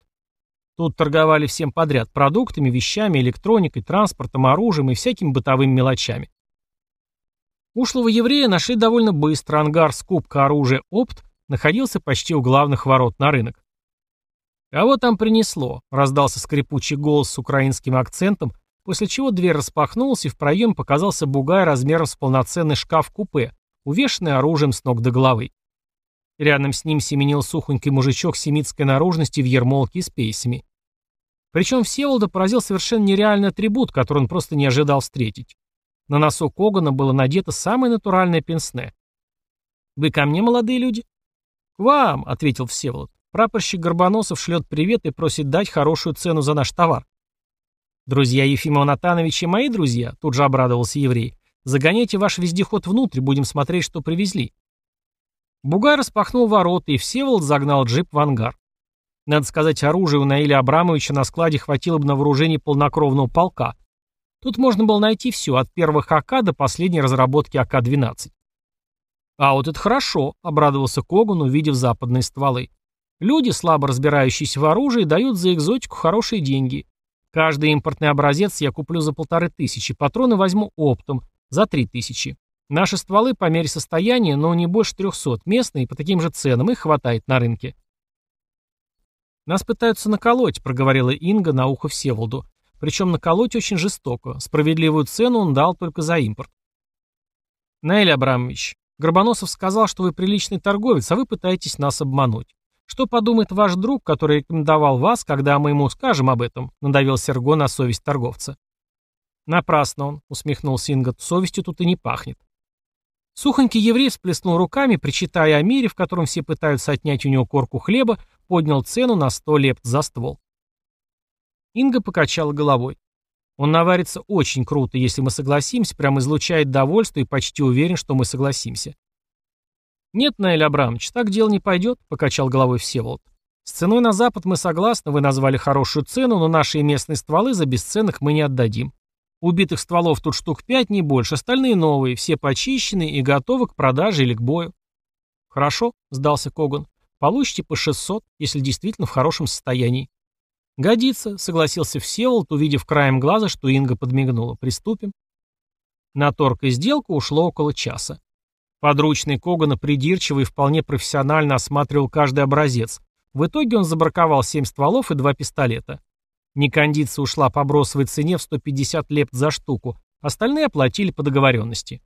Тут торговали всем подряд – продуктами, вещами, электроникой, транспортом, оружием и всякими бытовыми мелочами. Ушлого еврея нашли довольно быстро, ангар скупка оружия «Опт» находился почти у главных ворот на рынок. «Кого там принесло?» — раздался скрипучий голос с украинским акцентом, после чего дверь распахнулась, и в проем показался бугай размером с полноценный шкаф-купе, увешанный оружием с ног до головы. Рядом с ним семенил сухонький мужичок семитской наружности в ермолке с пейсами. Причем Всеволода поразил совершенно нереальный атрибут, который он просто не ожидал встретить. На носу Когана было надето самое натуральное пенсне. «Вы ко мне, молодые люди?» «К вам», — ответил Всеволод. «Прапорщик Горбоносов шлет привет и просит дать хорошую цену за наш товар». «Друзья Ефимова Натановича мои друзья», — тут же обрадовался еврей. «Загоняйте ваш вездеход внутрь, будем смотреть, что привезли». Бугай распахнул ворота, и Всеволод загнал джип в ангар. Надо сказать, оружия у Наиля Абрамовича на складе хватило бы на вооружение полнокровного полка. Тут можно было найти все, от первых АК до последней разработки АК-12. «А вот это хорошо», — обрадовался Коган, увидев западные стволы. «Люди, слабо разбирающиеся в оружии, дают за экзотику хорошие деньги. Каждый импортный образец я куплю за полторы тысячи, патроны возьму оптом, за три тысячи. Наши стволы по мере состояния, но не больше трехсот, местные, по таким же ценам, их хватает на рынке». «Нас пытаются наколоть», — проговорила Инга на ухо Всеволоду. Причем наколоть очень жестоко. Справедливую цену он дал только за импорт. Наэль Абрамович, Горбоносов сказал, что вы приличный торговец, а вы пытаетесь нас обмануть. Что подумает ваш друг, который рекомендовал вас, когда мы ему скажем об этом?» — надавил Серго на совесть торговца. «Напрасно он», — усмехнулся Ингот, — «совестью тут и не пахнет». Сухонький еврей всплеснул руками, причитая о мире, в котором все пытаются отнять у него корку хлеба, поднял цену на сто лепт за ствол. Инга покачала головой. Он наварится очень круто, если мы согласимся, прямо излучает довольство и почти уверен, что мы согласимся. «Нет, Наиль Абрамович, так дело не пойдет», — покачал головой Всеволод. «С ценой на Запад мы согласны, вы назвали хорошую цену, но наши местные стволы за бесценок мы не отдадим. Убитых стволов тут штук пять, не больше, остальные новые, все почищенные и готовы к продаже или к бою». «Хорошо», — сдался Коган. «Получите по 600, если действительно в хорошем состоянии». «Годится», — согласился Всеволод, увидев краем глаза, что Инга подмигнула. «Приступим». На торг и сделку ушло около часа. Подручный Когана придирчиво и вполне профессионально осматривал каждый образец. В итоге он забраковал семь стволов и два пистолета. Некондиция ушла по бросовой цене в 150 лепт за штуку, остальные оплатили по договоренности.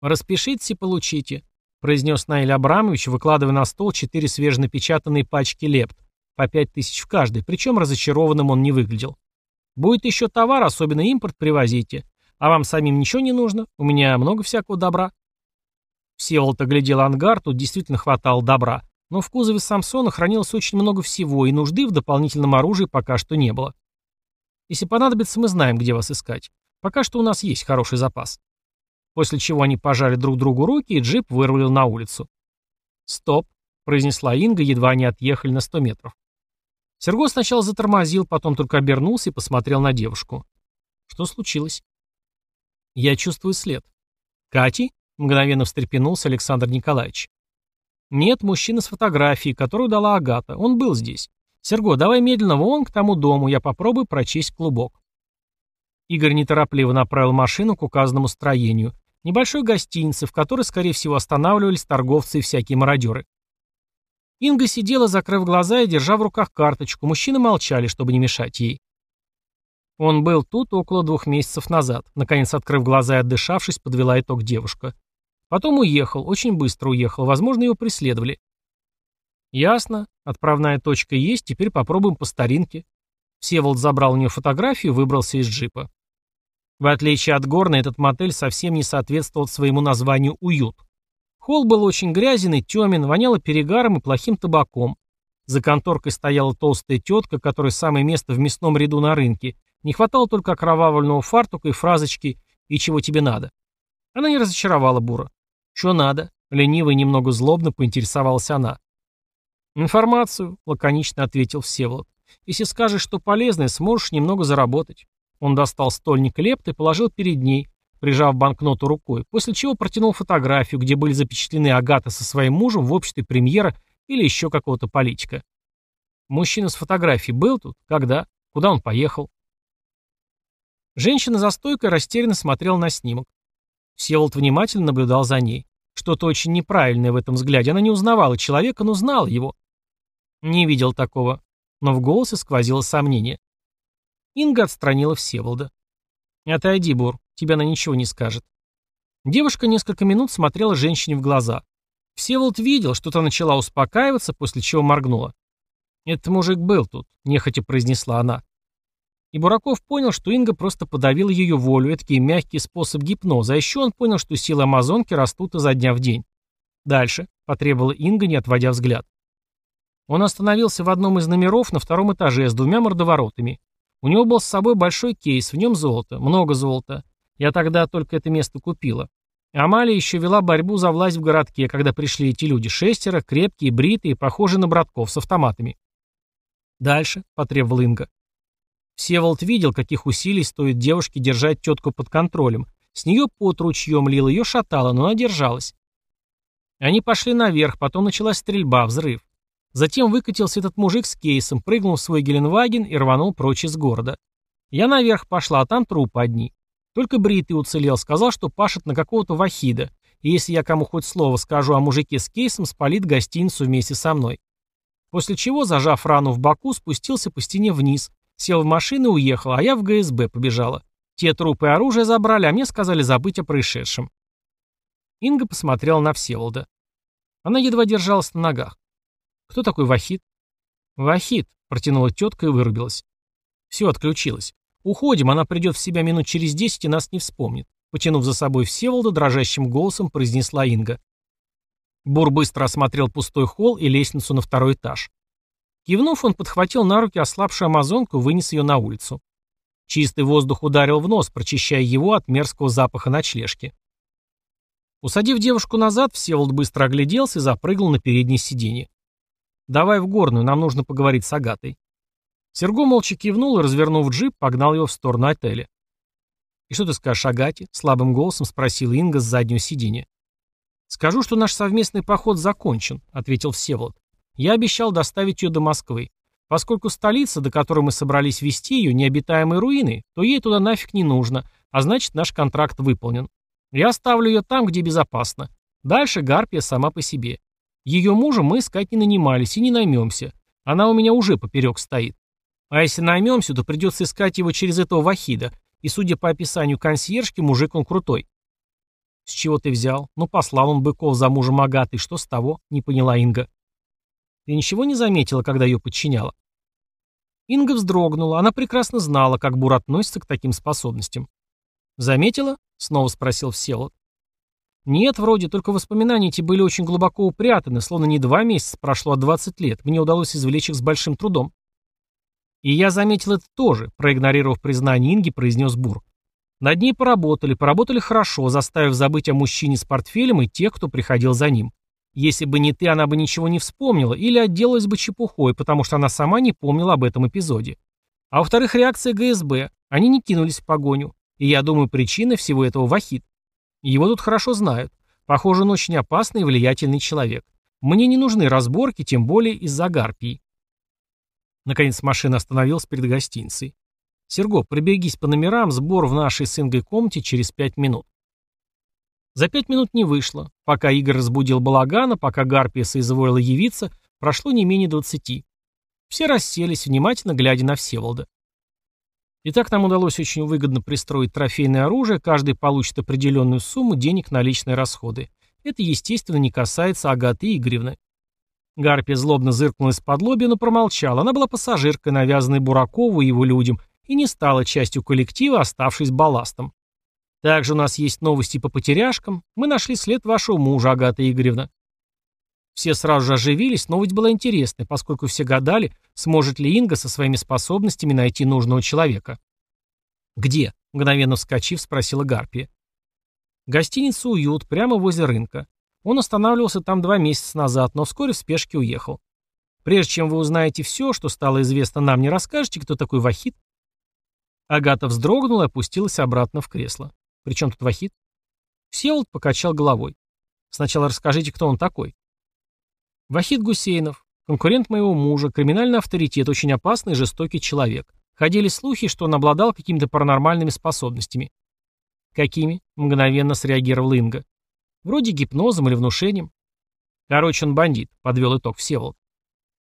«Распишитесь и получите», — произнес Наиль Абрамович, выкладывая на стол четыре свеженапечатанные пачки лепт, по пять тысяч в каждой, причем разочарованным он не выглядел. Будет еще товар, особенно импорт, привозите. А вам самим ничего не нужно? У меня много всякого добра. Всеволод оглядел ангар, тут действительно хватало добра. Но в кузове Самсона хранилось очень много всего, и нужды в дополнительном оружии пока что не было. Если понадобится, мы знаем, где вас искать. Пока что у нас есть хороший запас. После чего они пожали друг другу руки, и джип вырулил на улицу. «Стоп», — произнесла Инга, едва они отъехали на сто метров. Серго сначала затормозил, потом только обернулся и посмотрел на девушку. Что случилось? Я чувствую след. Кати? Мгновенно встрепенулся Александр Николаевич. Нет, мужчина с фотографией, которую дала Агата. Он был здесь. Серго, давай медленно вон к тому дому, я попробую прочесть клубок. Игорь неторопливо направил машину к указанному строению. Небольшой гостинице, в которой, скорее всего, останавливались торговцы и всякие мародеры. Инга сидела, закрыв глаза и держа в руках карточку. Мужчины молчали, чтобы не мешать ей. Он был тут около двух месяцев назад. Наконец, открыв глаза и отдышавшись, подвела итог девушка. Потом уехал, очень быстро уехал. Возможно, его преследовали. Ясно. Отправная точка есть, теперь попробуем по старинке. Всеволод забрал у нее фотографию и выбрался из джипа. В отличие от горной, этот мотель совсем не соответствовал своему названию «Уют». Холл был очень грязен и темен, воняло перегаром и плохим табаком. За конторкой стояла толстая тетка, которой самое место в мясном ряду на рынке. Не хватало только окровавленного фартука и фразочки «И чего тебе надо?». Она не разочаровала Бура. «Что надо?» — лениво и немного злобно поинтересовалась она. «Информацию», — лаконично ответил Всеволод. «Если скажешь, что полезное, сможешь немного заработать». Он достал стольник лепт и положил перед ней, прижав банкноту рукой, после чего протянул фотографию, где были запечатлены Агата со своим мужем в обществе премьера или еще какого-то политика. Мужчина с фотографией был тут? Когда? Куда он поехал? Женщина за стойкой растерянно смотрела на снимок. Всеволод внимательно наблюдал за ней. Что-то очень неправильное в этом взгляде. Она не узнавала человека, но знала его. Не видел такого. Но в голосе сквозило сомнение. Инга отстранила Всеволода. «Отойди, Бур, тебя она ничего не скажет». Девушка несколько минут смотрела женщине в глаза. Всеволод видел, что-то начала успокаиваться, после чего моргнула. «Этот мужик был тут», — нехотя произнесла она. И Бураков понял, что Инга просто подавила ее волю, это мягкий способ гипноза, а еще он понял, что силы амазонки растут изо дня в день. «Дальше», — потребовала Инга, не отводя взгляд. Он остановился в одном из номеров на втором этаже с двумя мордоворотами. У него был с собой большой кейс, в нем золото, много золота. Я тогда только это место купила. Амалия еще вела борьбу за власть в городке, когда пришли эти люди, шестеро, крепкие, бритые, похожие на братков, с автоматами. «Дальше», — потребовал Инга. Всеволод видел, каких усилий стоит девушке держать тетку под контролем. С нее пот ручьем лил, ее шатало, но она держалась. Они пошли наверх, потом началась стрельба, взрыв. Затем выкатился этот мужик с кейсом, прыгнул в свой Геленваген и рванул прочь из города. Я наверх пошла, а там трупы одни. Только Бритый уцелел, сказал, что пашет на какого-то вахида, и если я кому хоть слово скажу о мужике с кейсом, спалит гостиницу вместе со мной. После чего, зажав рану в боку, спустился по стене вниз, Сел в машину и уехал, а я в ГСБ побежала. Те трупы и оружие забрали, а мне сказали забыть о происшедшем. Инга посмотрела на Всеволода. Она едва держалась на ногах. «Кто такой Вахид?» «Вахид», — протянула тетка и вырубилась. Все, отключилось. Уходим, она придет в себя минут через десять и нас не вспомнит. Потянув за собой Всеволода, дрожащим голосом произнесла Инга. Бур быстро осмотрел пустой холл и лестницу на второй этаж. Кивнув, он подхватил на руки ослабшую амазонку и вынес ее на улицу. Чистый воздух ударил в нос, прочищая его от мерзкого запаха ночлежки. Усадив девушку назад, Всеволод быстро огляделся и запрыгнул на переднее сиденье. «Давай в горную, нам нужно поговорить с Агатой». Серго молча кивнул и, развернув джип, погнал его в сторону отеля. «И что ты скажешь Агате?» — слабым голосом спросил Инга с заднего сиденья. «Скажу, что наш совместный поход закончен», — ответил Всеволод. Я обещал доставить ее до Москвы. Поскольку столица, до которой мы собрались вести ее, необитаемые руины, то ей туда нафиг не нужно, а значит наш контракт выполнен. Я оставлю ее там, где безопасно. Дальше Гарпия сама по себе. Ее мужа мы искать не нанимались и не наймемся. Она у меня уже поперек стоит. А если наймемся, то придется искать его через этого Вахида, и, судя по описанию консьержки, мужик он крутой. С чего ты взял? Ну, послал он быков за мужем Агаты, что с того? Не поняла Инга. Ты ничего не заметила, когда ее подчиняла?» Инга вздрогнула. Она прекрасно знала, как Бур относится к таким способностям. «Заметила?» — снова спросил Всеволод. «Нет, вроде, только воспоминания эти были очень глубоко упрятаны, словно не два месяца прошло, а двадцать лет. Мне удалось извлечь их с большим трудом». «И я заметил это тоже», — проигнорировав признание Инги, произнес Бур. «Над ней поработали, поработали хорошо, заставив забыть о мужчине с портфелем и тех, кто приходил за ним. Если бы не ты, она бы ничего не вспомнила или отделалась бы чепухой, потому что она сама не помнила об этом эпизоде. А во-вторых, реакция ГСБ. Они не кинулись в погоню. И я думаю, причина всего этого Вахид. Его тут хорошо знают. Похоже, он очень опасный и влиятельный человек. Мне не нужны разборки, тем более из-за гарпии. Наконец машина остановилась перед гостиницей. «Серго, пробегись по номерам, сбор в нашей с Ингой комнате через пять минут». За пять минут не вышло. Пока Игорь разбудил балагана, пока Гарпия соизволила явиться, прошло не менее двадцати. Все расселись, внимательно глядя на Всеволода. Итак, нам удалось очень выгодно пристроить трофейное оружие, каждый получит определенную сумму денег на личные расходы. Это, естественно, не касается Агаты Игоревны. Гарпия злобно зыркнула из-под лобья, но промолчала. Она была пассажиркой, навязанной Буракову и его людям, и не стала частью коллектива, оставшись балластом. Также у нас есть новости по потеряшкам. Мы нашли след вашего мужа, Агата Игоревна. Все сразу же оживились, но ведь была интересной, поскольку все гадали, сможет ли Инга со своими способностями найти нужного человека. «Где?» — мгновенно вскочив, спросила Гарпия. Гостиница «Уют» прямо возле рынка. Он останавливался там два месяца назад, но вскоре в спешке уехал. Прежде чем вы узнаете все, что стало известно нам, не расскажете, кто такой Вахид? Агата вздрогнула и опустилась обратно в кресло. «При чем тут Вахид?» Всеволод покачал головой. «Сначала расскажите, кто он такой». «Вахид Гусейнов, конкурент моего мужа, криминальный авторитет, очень опасный и жестокий человек. Ходили слухи, что он обладал какими-то паранормальными способностями». «Какими?» — мгновенно среагировал Инга. «Вроде гипнозом или внушением». «Короче, он бандит», — подвел итог Всеволод.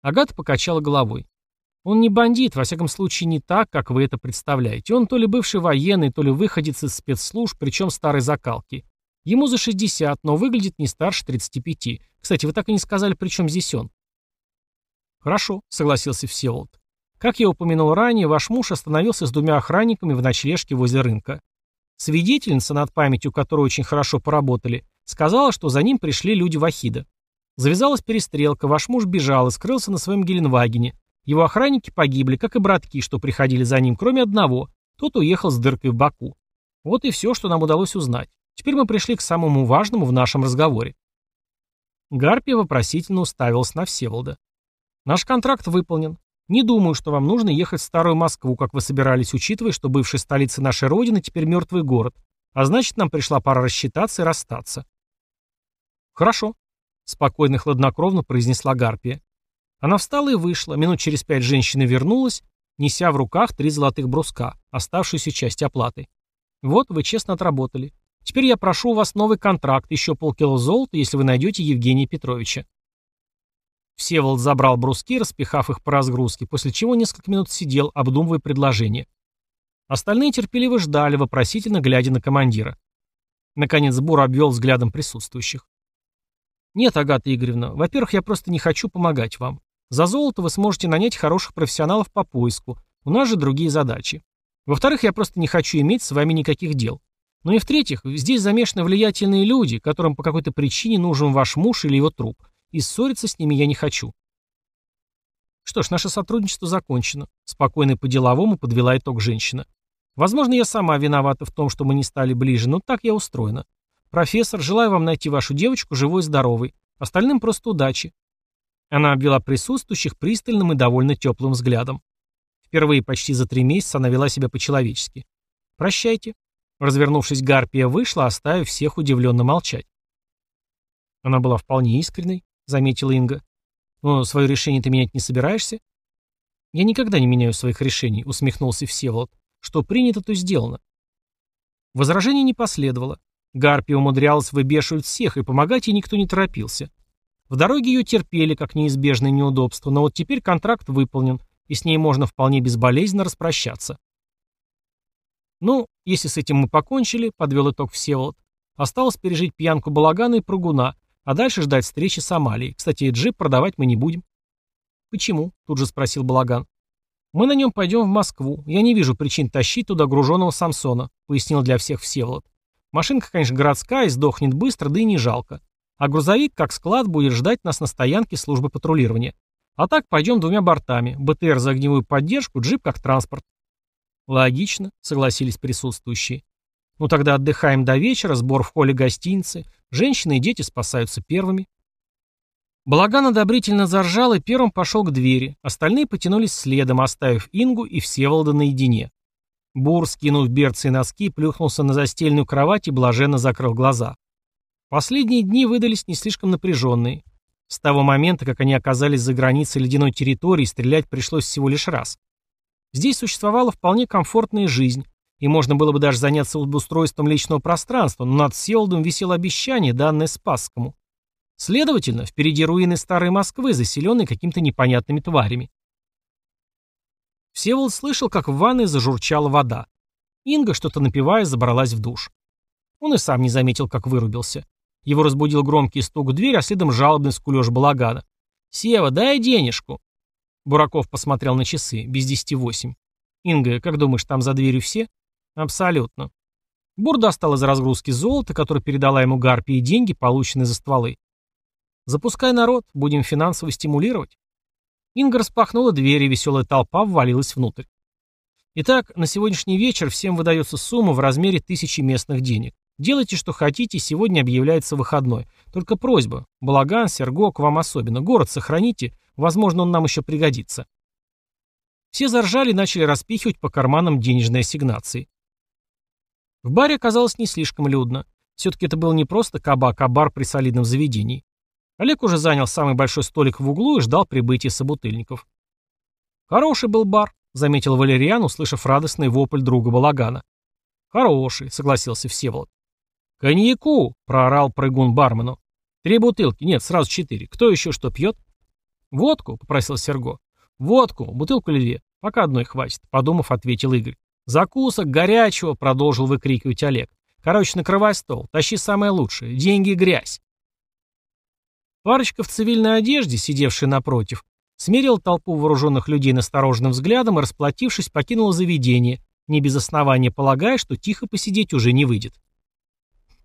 Агата покачала головой. «Он не бандит, во всяком случае не так, как вы это представляете. Он то ли бывший военный, то ли выходец из спецслужб, причем старой закалки. Ему за 60, но выглядит не старше 35. Кстати, вы так и не сказали, при чем здесь он?» «Хорошо», — согласился Всеволод. «Как я упомянул ранее, ваш муж остановился с двумя охранниками в ночлежке возле рынка. Свидетельница, над памятью которой очень хорошо поработали, сказала, что за ним пришли люди Вахида. Завязалась перестрелка, ваш муж бежал и скрылся на своем Геленвагене. Его охранники погибли, как и братки, что приходили за ним, кроме одного. Тот уехал с дыркой в боку. Вот и все, что нам удалось узнать. Теперь мы пришли к самому важному в нашем разговоре. Гарпия вопросительно уставилась на Всеволода. Наш контракт выполнен. Не думаю, что вам нужно ехать в Старую Москву, как вы собирались, учитывая, что бывшая столица нашей Родины теперь мертвый город. А значит, нам пришла пора рассчитаться и расстаться. Хорошо, спокойно и хладнокровно произнесла Гарпия. Она встала и вышла. Минут через пять женщина вернулась, неся в руках три золотых бруска, оставшуюся часть оплаты. Вот, вы честно отработали. Теперь я прошу у вас новый контракт, еще полкило золота, если вы найдете Евгения Петровича. Всеволод забрал бруски, распихав их по разгрузке, после чего несколько минут сидел, обдумывая предложение. Остальные терпеливо ждали, вопросительно глядя на командира. Наконец Бур обвел взглядом присутствующих. «Нет, Агата Игоревна, во-первых, я просто не хочу помогать вам. За золото вы сможете нанять хороших профессионалов по поиску, у нас же другие задачи. Во-вторых, я просто не хочу иметь с вами никаких дел. Ну и в-третьих, здесь замешаны влиятельные люди, которым по какой-то причине нужен ваш муж или его труп и ссориться с ними я не хочу. Что ж, наше сотрудничество закончено. Спокойно по-деловому подвела итог женщина. Возможно, я сама виновата в том, что мы не стали ближе, но так я устроена. Профессор, желаю вам найти вашу девочку живой и здоровой. Остальным просто удачи. Она обвела присутствующих пристальным и довольно теплым взглядом. Впервые почти за три месяца она вела себя по-человечески. «Прощайте». Развернувшись, Гарпия вышла, оставив всех удивленно молчать. Она была вполне искренней заметила Инга. «Но свое решение ты менять не собираешься?» «Я никогда не меняю своих решений», — усмехнулся Всеволод. «Что принято, то сделано». Возражений не последовало. Гарпия умудрялась выбешивать всех, и помогать ей никто не торопился. В дороге ее терпели, как неизбежное неудобство, но вот теперь контракт выполнен, и с ней можно вполне безболезненно распрощаться. «Ну, если с этим мы покончили», — подвел итог Всеволод, осталось пережить пьянку балагана и прыгуна, а дальше ждать встречи с Амалией. Кстати, джип продавать мы не будем. Почему? Тут же спросил Балаган. Мы на нем пойдем в Москву. Я не вижу причин тащить туда груженного Самсона, пояснил для всех Всеволод. Машинка, конечно, городская, сдохнет быстро, да и не жалко. А грузовик, как склад, будет ждать нас на стоянке службы патрулирования. А так пойдем двумя бортами. БТР за огневую поддержку, джип как транспорт. Логично, согласились присутствующие. Ну тогда отдыхаем до вечера, сбор в холле гостиницы. Женщины и дети спасаются первыми. Балаган одобрительно заржал и первым пошел к двери. Остальные потянулись следом, оставив Ингу и Всеволода наедине. Бур, скинув берцы и носки, плюхнулся на застельную кровать и блаженно закрыл глаза. Последние дни выдались не слишком напряженные. С того момента, как они оказались за границей ледяной территории, стрелять пришлось всего лишь раз. Здесь существовала вполне комфортная жизнь, и можно было бы даже заняться обустройством личного пространства, но над Селдом висело обещание, данное Спасскому. Следовательно, впереди руины старой Москвы, заселенной какими-то непонятными тварями. Всеволод слышал, как в ванной зажурчала вода. Инга, что-то напивая, забралась в душ. Он и сам не заметил, как вырубился. Его разбудил громкий стук в дверь, а следом жалобный скулеж балагана. «Сева, дай денежку!» Бураков посмотрел на часы, без десяти восемь. «Инга, как думаешь, там за дверью все?» Абсолютно. Бур достал из разгрузки золото, которое передала ему Гарпи, и деньги, полученные за стволы. «Запускай народ, будем финансово стимулировать». Инга распахнула дверь, и веселая толпа ввалилась внутрь. Итак, на сегодняшний вечер всем выдается сумма в размере тысячи местных денег. Делайте, что хотите, сегодня объявляется выходной. Только просьба. Балаган, Серго, к вам особенно. Город сохраните, возможно, он нам еще пригодится. Все заржали и начали распихивать по карманам денежные ассигнации. В баре оказалось не слишком людно. Все-таки это был не просто кабак, а бар при солидном заведении. Олег уже занял самый большой столик в углу и ждал прибытия собутыльников. «Хороший был бар», — заметил Валериан, услышав радостный вопль друга Балагана. Хороший, согласился Всеволод. Коньяку, проорал прыгун бармену. Три бутылки, нет, сразу четыре. Кто еще что пьет? Водку, попросил Серго. Водку, бутылку или две? Пока одной хватит, подумав, ответил Игорь. Закусок, горячего, продолжил выкрикивать Олег. Короче, накрывай стол, тащи самое лучшее, деньги грязь. Парочка в цивильной одежде, сидевшая напротив, смерил толпу вооруженных людей настороженным взглядом и, расплатившись, покинула заведение, не без основания полагая, что тихо посидеть уже не выйдет.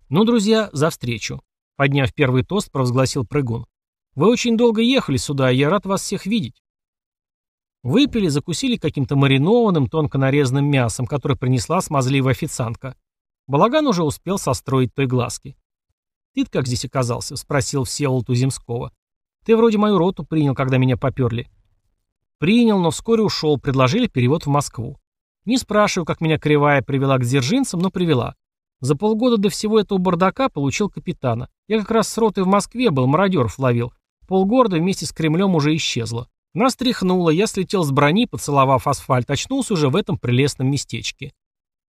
«Ну, друзья, за встречу», — подняв первый тост, провозгласил прыгун. «Вы очень долго ехали сюда, я рад вас всех видеть». Выпили, закусили каким-то маринованным, тонко нарезанным мясом, которое принесла смазливая официантка. Балаган уже успел состроить той глазки. «Ты как здесь оказался?» — спросил Всеволод Земского. «Ты вроде мою роту принял, когда меня поперли». «Принял, но вскоре ушел, предложили перевод в Москву. Не спрашиваю, как меня кривая привела к дзержинцам, но привела. За полгода до всего этого бардака получил капитана. Я как раз с ротой в Москве был, мародеров ловил. Полгорода вместе с Кремлем уже исчезло. Нас тряхнуло, я слетел с брони, поцеловав асфальт, очнулся уже в этом прелестном местечке.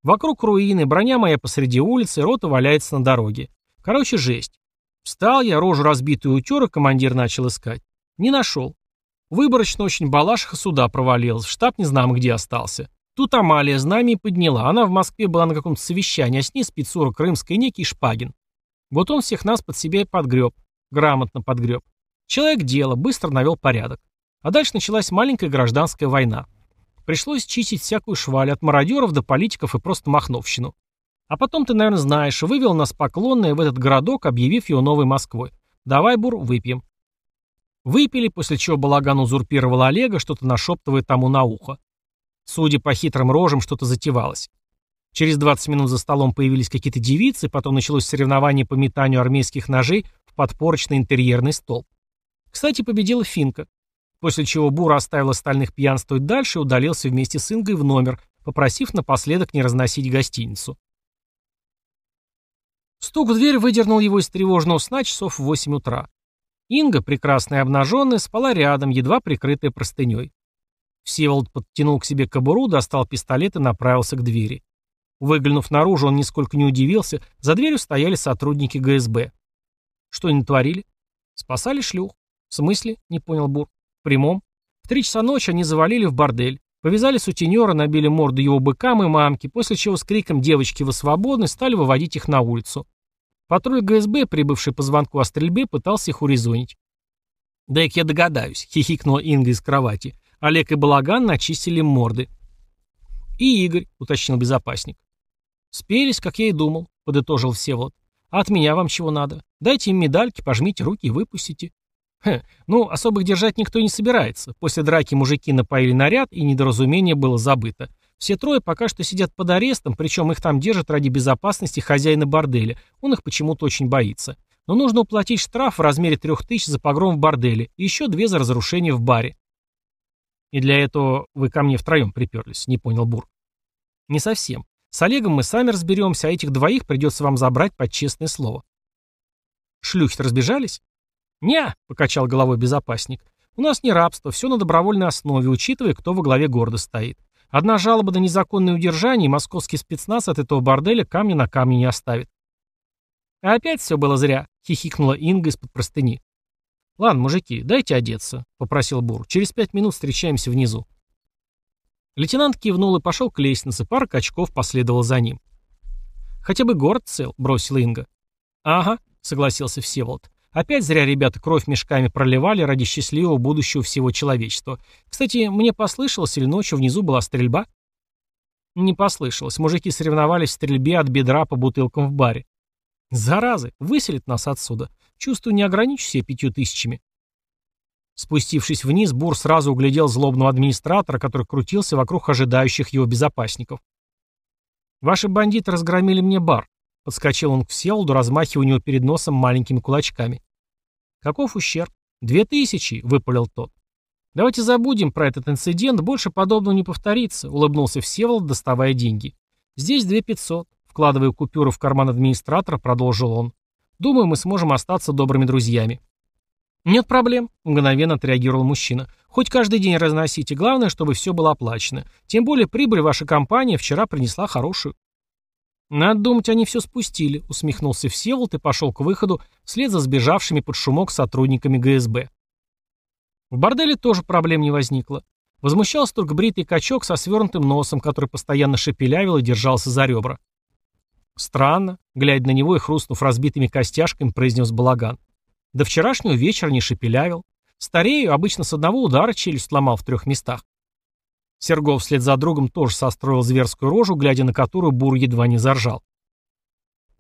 Вокруг руины, броня моя посреди улицы, рота валяется на дороге. Короче, жесть. Встал я, рожу разбитую утер, и командир начал искать. Не нашел. Выборочно очень Балашиха сюда провалилась, штаб не знам где остался. Тут Амалия знамя подняла. Она в Москве была на каком-то совещании, а с ней спецура крымская некий Шпагин. Вот он всех нас под себя и подгреб. Грамотно подгреб. Человек дело, быстро навел порядок. А дальше началась маленькая гражданская война. Пришлось чистить всякую шваль от мародеров до политиков и просто махновщину. А потом ты, наверное, знаешь, вывел нас поклонные в этот городок, объявив его новой Москвой. Давай, Бур, выпьем. Выпили, после чего Балаган узурпировал Олега, что-то нашептывая тому на ухо. Судя по хитрым рожам, что-то затевалось. Через 20 минут за столом появились какие-то девицы, потом началось соревнование по метанию армейских ножей в подпорочный интерьерный столб. Кстати, победила Финка. После чего Бура оставил остальных пьянствовать дальше и удалился вместе с Ингой в номер, попросив напоследок не разносить гостиницу. Стук в дверь выдернул его из тревожного сна часов в 8 утра. Инга, прекрасная и обнаженная, спала рядом, едва прикрытая простыней. Всеволод подтянул к себе кобуру, достал пистолет и направился к двери. Выглянув наружу, он нисколько не удивился, за дверью стояли сотрудники ГСБ. Что они творили? Спасали шлюх. В смысле? Не понял Бур. В прямом. В три часа ночи они завалили в бордель. Повязали сутенера, набили морду его быкам и мамки, после чего с криком «Девочки, вы свободны!» стали выводить их на улицу. Патруль ГСБ, прибывший по звонку о стрельбе, пытался их урезонить. «Дай-ка я догадаюсь», — хихикнула Инга из кровати. Олег и Балаган начистили морды. «И Игорь», — уточнил безопасник. «Спелись, как я и думал», — подытожил Всеволод. «А от меня вам чего надо? Дайте им медальки, пожмите руки и выпустите». Хе, ну, особых держать никто не собирается. После драки мужики напоили наряд, и недоразумение было забыто. Все трое пока что сидят под арестом, причем их там держат ради безопасности хозяина борделя. Он их почему-то очень боится. Но нужно уплатить штраф в размере трех тысяч за погром в борделе и еще две за разрушение в баре. И для этого вы ко мне втроем приперлись, не понял Бур. Не совсем. С Олегом мы сами разберемся, а этих двоих придется вам забрать под честное слово. Шлюхи-то разбежались? Не, покачал головой безопасник. У нас не рабство, все на добровольной основе, учитывая, кто во главе города стоит. Одна жалоба на незаконное удержание, и московский спецназ от этого борделя камня на камне не оставит. А опять все было зря, хихикнула Инга из-под простыни. «Ладно, мужики, дайте одеться», — попросил Бур. «Через пять минут встречаемся внизу». Лейтенант кивнул и пошел к лестнице, пара качков последовал за ним. «Хотя бы город цел», — бросила Инга. «Ага», — согласился Всеволод. «Опять зря ребята кровь мешками проливали ради счастливого будущего всего человечества. Кстати, мне послышалось, или ночью внизу была стрельба?» «Не послышалось. Мужики соревновались в стрельбе от бедра по бутылкам в баре. Заразы, выселят нас отсюда. Чувствую, не ограничусь себе пятью тысячами. Спустившись вниз, Бур сразу углядел злобного администратора, который крутился вокруг ожидающих его безопасников. «Ваши бандиты разгромили мне бар», — подскочил он к Всеволоду, размахивая у него перед носом маленькими кулачками. «Каков ущерб?» «Две тысячи», — выпалил тот. «Давайте забудем про этот инцидент, больше подобного не повторится», — улыбнулся Всеволод, доставая деньги. «Здесь две пятьсот. Вкладывая купюру в карман администратора, продолжил он. «Думаю, мы сможем остаться добрыми друзьями». «Нет проблем», — мгновенно отреагировал мужчина. «Хоть каждый день разносите, главное, чтобы все было оплачено. Тем более прибыль ваша компания вчера принесла хорошую». «Надо думать, они все спустили», — усмехнулся Всеволод и пошел к выходу вслед за сбежавшими под шумок сотрудниками ГСБ. В борделе тоже проблем не возникло. Возмущался только бритый качок со свернутым носом, который постоянно шепелявил и держался за ребра. Странно, глядя на него и хрустнув разбитыми костяшками, произнес балаган. До вчерашнего вечера не шепелявил. Старею, обычно с одного удара челюсть сломал в трех местах. Сергов вслед за другом тоже состроил зверскую рожу, глядя на которую Бур едва не заржал.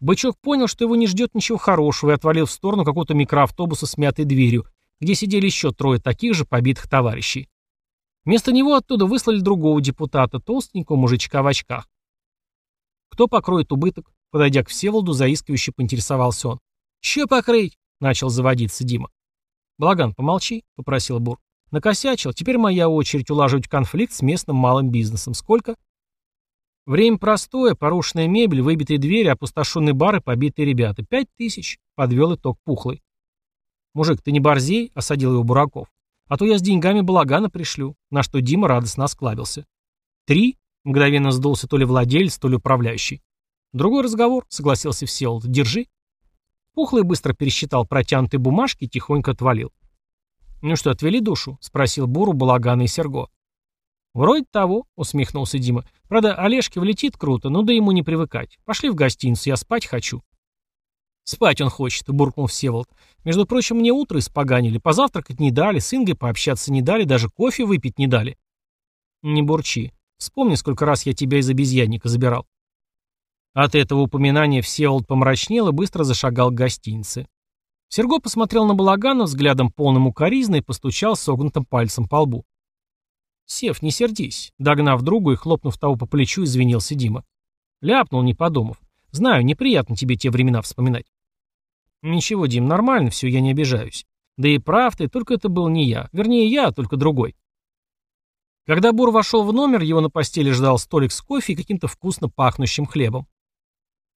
Бычок понял, что его не ждет ничего хорошего, и отвалил в сторону какого-то микроавтобуса с мятой дверью, где сидели еще трое таких же побитых товарищей. Вместо него оттуда выслали другого депутата, толстенького мужичка в очках. «Кто покроет убыток?» Подойдя к Всеволоду, заискивающе поинтересовался он. «Че покрыть?» — начал заводиться Дима. «Благан, помолчи», — попросил Бур. «Накосячил. Теперь моя очередь улаживать конфликт с местным малым бизнесом. Сколько?» «Время простое, порушенная мебель, выбитые двери, опустошенные бары, побитые ребята. Пять тысяч», — подвел итог Пухлый. «Мужик, ты не борзей?» — осадил его Бураков. «А то я с деньгами балагана пришлю», на что Дима радостно осклабился. «Три?» — мгновенно сдулся то ли владелец, то ли управляющий. «Другой разговор», — согласился Всеволод. «Держи». Пухлый быстро пересчитал протянутые бумажки и тихонько отвалил. «Ну что, отвели душу?» — спросил Буру, Балагана и Серго. «Вроде того», — усмехнулся Дима. «Правда, Олежке влетит круто, но да ему не привыкать. Пошли в гостиницу, я спать хочу». «Спать он хочет», — буркнул Всеволод. «Между прочим, мне утро испоганили, позавтракать не дали, с Ингой пообщаться не дали, даже кофе выпить не дали». «Не бурчи. Вспомни, сколько раз я тебя из обезьянника забирал». От этого упоминания Всеволод помрачнел и быстро зашагал к гостинице. Серго посмотрел на Балагана взглядом полным укоризны и постучал согнутым пальцем по лбу. «Сев, не сердись», — догнав другу и хлопнув того по плечу, извинился Дима. Ляпнул, не подумав. «Знаю, неприятно тебе те времена вспоминать». «Ничего, Дим, нормально все, я не обижаюсь. Да и прав ты, только это был не я. Вернее, я, а только другой». Когда Бур вошел в номер, его на постели ждал столик с кофе и каким-то вкусно пахнущим хлебом.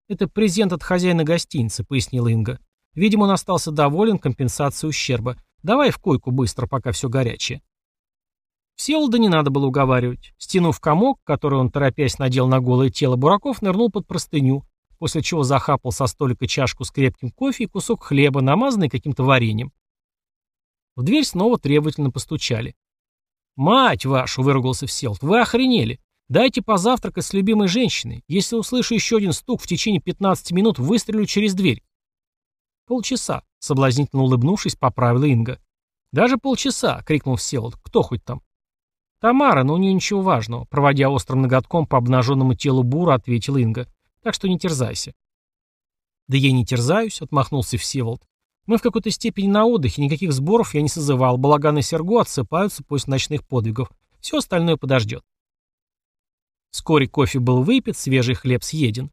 «Это презент от хозяина гостиницы», — пояснила Инга. «Видимо, он остался доволен компенсацией ущерба. Давай в койку быстро, пока все горячее». Всеволода не надо было уговаривать. Стянув комок, который он, торопясь, надел на голое тело, Бураков нырнул под простыню, после чего захапал со столика чашку с крепким кофе и кусок хлеба, намазанный каким-то вареньем. В дверь снова требовательно постучали. «Мать вашу!» — выругался Всеволод. «Вы охренели! Дайте позавтракать с любимой женщиной. Если услышу еще один стук в течение 15 минут, выстрелю через дверь». «Полчаса», — соблазнительно улыбнувшись, поправила Инга. «Даже полчаса!» — крикнул Всеволод. «Кто хоть там?» «Тамара, но у нее ничего важного», — проводя острым ноготком по обнаженному телу Бура, ответила Инга. «Так что не терзайся». «Да я не терзаюсь», — отмахнулся Всеволод. «Мы в какой-то степени на отдыхе, никаких сборов я не созывал. Балаган и Серго отсыпаются после ночных подвигов. Все остальное подождет». Вскоре кофе был выпит, свежий хлеб съеден.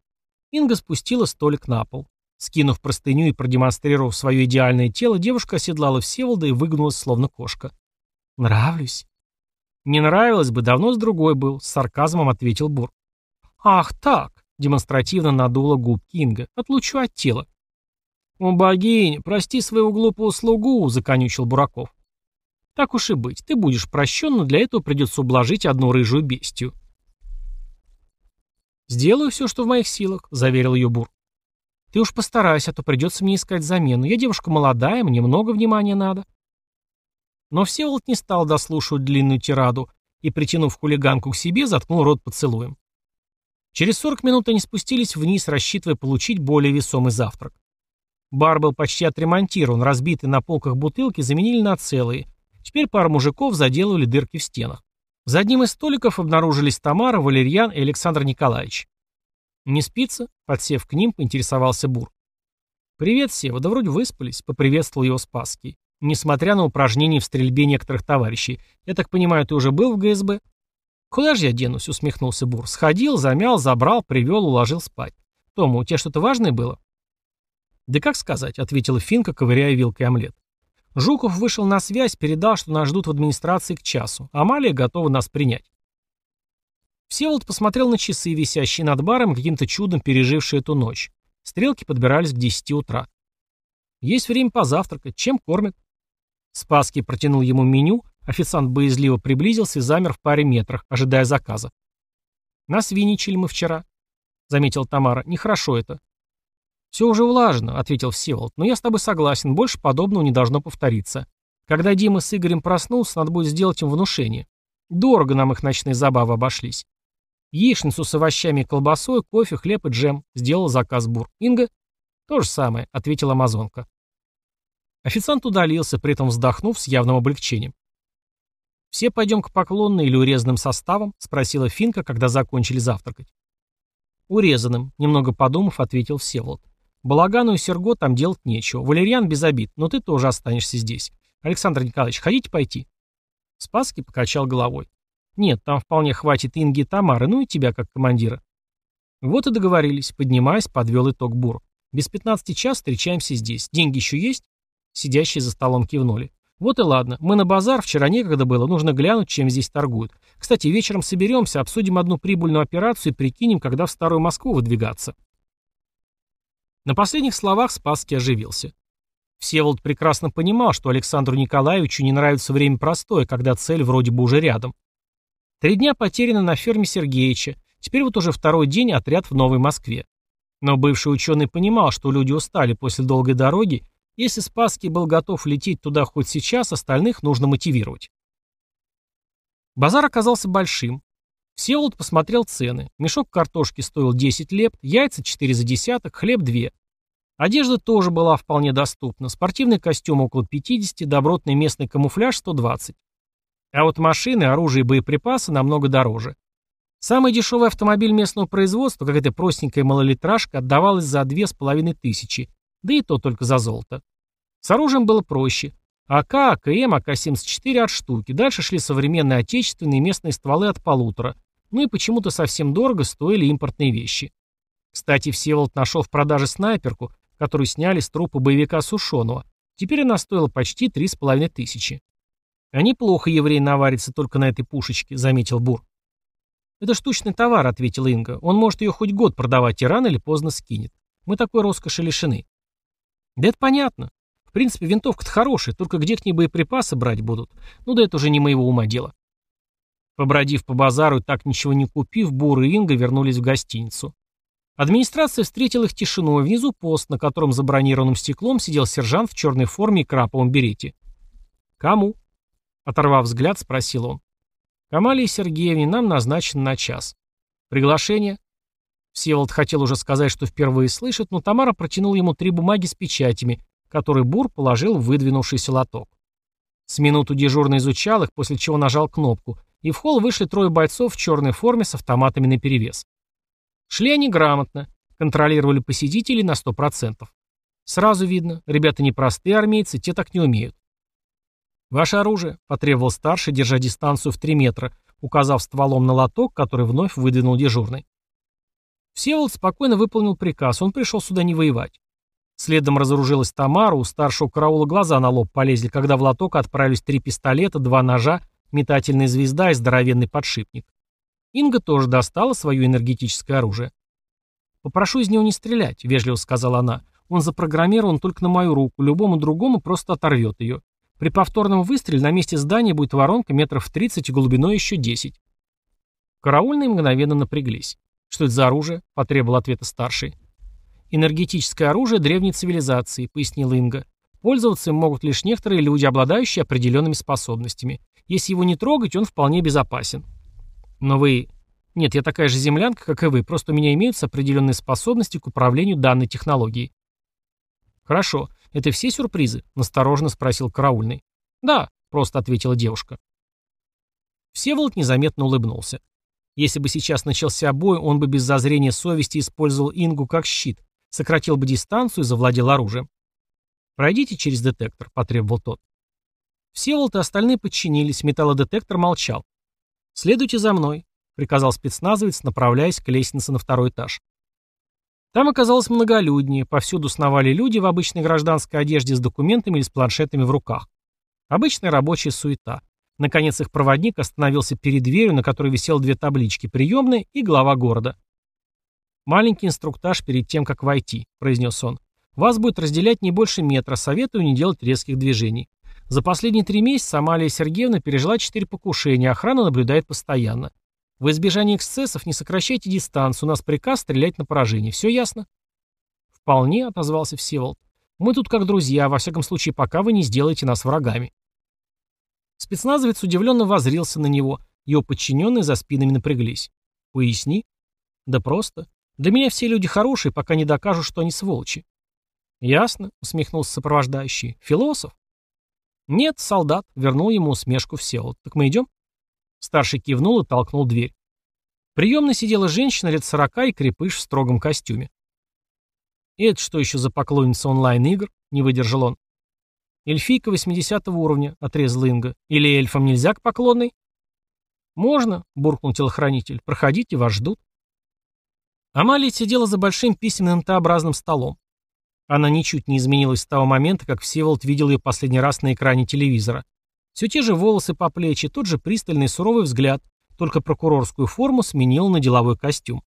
Инга спустила столик на пол. Скинув простыню и продемонстрировав свое идеальное тело, девушка оседлала Всеволода и выгнулась, словно кошка. «Нравлюсь?» «Не нравилось бы, давно с другой был», — с сарказмом ответил Бур. «Ах так!» — демонстративно надула губ Кинга. «Отлучу от тела». «О, богинь, прости своего глупого слугу», — законючил Бураков. «Так уж и быть, ты будешь прощен, но для этого придется ублажить одну рыжую бестию». «Сделаю все, что в моих силах», — заверил ее Бур. «Ты уж постарайся, а то придется мне искать замену. Я девушка молодая, мне много внимания надо». Но Всеволод не стал дослушивать длинную тираду и, притянув хулиганку к себе, заткнул рот поцелуем. Через 40 минут они спустились вниз, рассчитывая получить более весомый завтрак. Бар был почти отремонтирован, разбитые на полках бутылки заменили на целые. Теперь пара мужиков заделывали дырки в стенах. За одним из столиков обнаружились Тамара, Валерьян и Александр Николаевич. «Не спится?» — подсев к ним, поинтересовался Бур. «Привет, Сева, да вроде выспались», — поприветствовал его Спасский. «Несмотря на упражнения в стрельбе некоторых товарищей. Я так понимаю, ты уже был в ГСБ?» «Куда же я денусь?» — усмехнулся Бур. «Сходил, замял, забрал, привел, уложил спать. Тома, у тебя что-то важное было?» «Да как сказать», — ответила Финка, ковыряя вилкой омлет. Жуков вышел на связь, передал, что нас ждут в администрации к часу. Амалия готова нас принять. Всеволод посмотрел на часы, висящие над баром, каким-то чудом пережившие эту ночь. Стрелки подбирались к 10 утра. Есть время позавтракать. Чем кормят? Спаский протянул ему меню, официант боязливо приблизился и замер в паре метрах, ожидая заказа. Насвиничали мы вчера. заметила Тамара. Нехорошо это. Все уже улажено, ответил Всеволод, но я с тобой согласен, больше подобного не должно повториться. Когда Дима с Игорем проснулся, надо будет сделать им внушение. Дорого нам их ночные забавы обошлись. Яичницу с овощами и колбасой, кофе, хлеб и джем. Сделал заказ Бур. Инга? То же самое, ответила амазонка. Официант удалился, при этом вздохнув с явным облегчением. «Все пойдем к поклонной или урезанным составам?» — спросила Финка, когда закончили завтракать. «Урезанным», — немного подумав, ответил Всеволод. «Балагану и Серго там делать нечего. Валерьян без обид, но ты тоже останешься здесь. Александр Николаевич, хотите пойти?» Спасский покачал головой. «Нет, там вполне хватит Инги и Тамары, ну и тебя как командира». Вот и договорились, поднимаясь, подвел итог Бур. «Без пятнадцати час встречаемся здесь. Деньги еще есть?» Сидящие за столом кивнули. «Вот и ладно. Мы на базар, вчера некогда было, нужно глянуть, чем здесь торгуют. Кстати, вечером соберемся, обсудим одну прибыльную операцию и прикинем, когда в Старую Москву выдвигаться». На последних словах Спасский оживился. Всеволод прекрасно понимал, что Александру Николаевичу не нравится время простое, когда цель вроде бы уже рядом. Три дня потеряно на ферме Сергеича, теперь вот уже второй день отряд в Новой Москве. Но бывший ученый понимал, что люди устали после долгой дороги, если Спасский был готов лететь туда хоть сейчас, остальных нужно мотивировать. Базар оказался большим. Всеволод посмотрел цены. Мешок картошки стоил 10 леп, яйца 4 за десяток, хлеб 2. Одежда тоже была вполне доступна. Спортивный костюм около 50, добротный местный камуфляж 120. А вот машины, оружие и боеприпасы намного дороже. Самый дешевый автомобиль местного производства, какая-то простенькая малолитражка, отдавалась за две с половиной тысячи, да и то только за золото. С оружием было проще. АК, АКМ, АК-74 от штуки. Дальше шли современные отечественные местные стволы от полутора. Ну и почему-то совсем дорого стоили импортные вещи. Кстати, Всеволод нашел в продаже снайперку, которую сняли с трупа боевика Сушеного. Теперь она стоила почти три с половиной тысячи. «А неплохо еврей наварится только на этой пушечке», — заметил Бур. «Это штучный товар», — ответила Инга. «Он может ее хоть год продавать и рано или поздно скинет. Мы такой роскоши лишены». «Да это понятно. В принципе, винтовка-то хорошая, только где к ней боеприпасы брать будут? Ну да это уже не моего ума дело». Побродив по базару и так ничего не купив, Бур и Инга вернулись в гостиницу. Администрация встретила их тишиной, внизу пост, на котором за бронированным стеклом сидел сержант в черной форме и краповом берете. «Кому?» Оторвав взгляд, спросил он. «Камалии Сергеевне нам назначен на час. Приглашение?» Всеволод хотел уже сказать, что впервые слышит, но Тамара протянула ему три бумаги с печатями, которые Бур положил в выдвинувшийся лоток. С минуту дежурно изучал их, после чего нажал кнопку, и в холл вышли трое бойцов в черной форме с автоматами наперевес. Шли они грамотно, контролировали посетителей на 100%. Сразу видно, ребята не простые армейцы, те так не умеют. «Ваше оружие», — потребовал старший, держа дистанцию в 3 метра, указав стволом на лоток, который вновь выдвинул дежурный. Всеволод спокойно выполнил приказ, он пришел сюда не воевать. Следом разоружилась Тамара, у старшего караула глаза на лоб полезли, когда в лоток отправились три пистолета, два ножа, метательная звезда и здоровенный подшипник. Инга тоже достала свое энергетическое оружие. «Попрошу из него не стрелять», — вежливо сказала она. «Он запрограммирован только на мою руку, любому другому просто оторвет ее. При повторном выстреле на месте здания будет воронка метров в 30 и глубиной еще 10». Караульные мгновенно напряглись. «Что это за оружие?» — потребовал ответа старший. «Энергетическое оружие древней цивилизации», — пояснила Инга. «Пользоваться им могут лишь некоторые люди, обладающие определенными способностями. Если его не трогать, он вполне безопасен». Но вы... Нет, я такая же землянка, как и вы, просто у меня имеются определенные способности к управлению данной технологией. Хорошо. Это все сюрпризы? Настороженно спросил караульный. Да, просто ответила девушка. Всеволод незаметно улыбнулся. Если бы сейчас начался бой, он бы без зазрения совести использовал Ингу как щит, сократил бы дистанцию и завладел оружием. «Пройдите через детектор», — потребовал тот. Всеволод и остальные подчинились, металлодетектор молчал. «Следуйте за мной», — приказал спецназовец, направляясь к лестнице на второй этаж. Там оказалось многолюднее, повсюду сновали люди в обычной гражданской одежде с документами или с планшетами в руках. Обычная рабочая суета. Наконец их проводник остановился перед дверью, на которой висел две таблички «Приемная» и «Глава города». «Маленький инструктаж перед тем, как войти», — произнес он. «Вас будет разделять не больше метра, советую не делать резких движений. За последние три месяца Амалия Сергеевна пережила четыре покушения, охрана наблюдает постоянно. В избежание эксцессов не сокращайте дистанцию, у нас приказ стрелять на поражение. Все ясно? Вполне, отозвался Всеволод. Мы тут как друзья, во всяком случае, пока вы не сделаете нас врагами. Спецназовец удивленно возрился на него, его подчиненные за спинами напряглись. Поясни. Да просто. Для меня все люди хорошие, пока не докажут, что они сволочи. Ясно, усмехнулся сопровождающий. Философ? Нет, солдат, вернул ему усмешку Всеволод. Так мы идем? Старший кивнул и толкнул дверь. В приемной сидела женщина лет сорока и крепыш в строгом костюме. «И это что еще за поклонница онлайн-игр?» — не выдержал он. «Эльфийка 80 уровня», — отрезал Инга. «Или эльфам нельзя к поклонной?» «Можно», — буркнул телохранитель. «Проходите, вас ждут». Амалия сидела за большим письменным Т-образным столом. Она ничуть не изменилась с того момента, как Всеволод видел ее последний раз на экране телевизора. Все те же волосы по плечи, тот же пристальный суровый взгляд, только прокурорскую форму сменил на деловой костюм.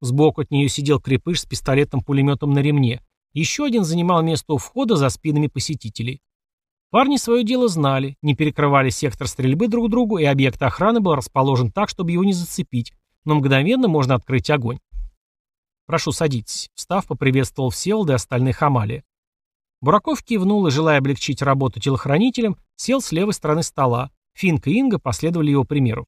Сбоку от нее сидел крепыш с пистолетом-пулеметом на ремне. Еще один занимал место у входа за спинами посетителей. Парни свое дело знали, не перекрывали сектор стрельбы друг другу, и объект охраны был расположен так, чтобы его не зацепить, но мгновенно можно открыть огонь. «Прошу, садитесь», — встав, поприветствовал Всеволода и остальных Амалия. Бураков кивнул и, желая облегчить работу телохранителям, сел с левой стороны стола. Финка и Инга последовали его примеру.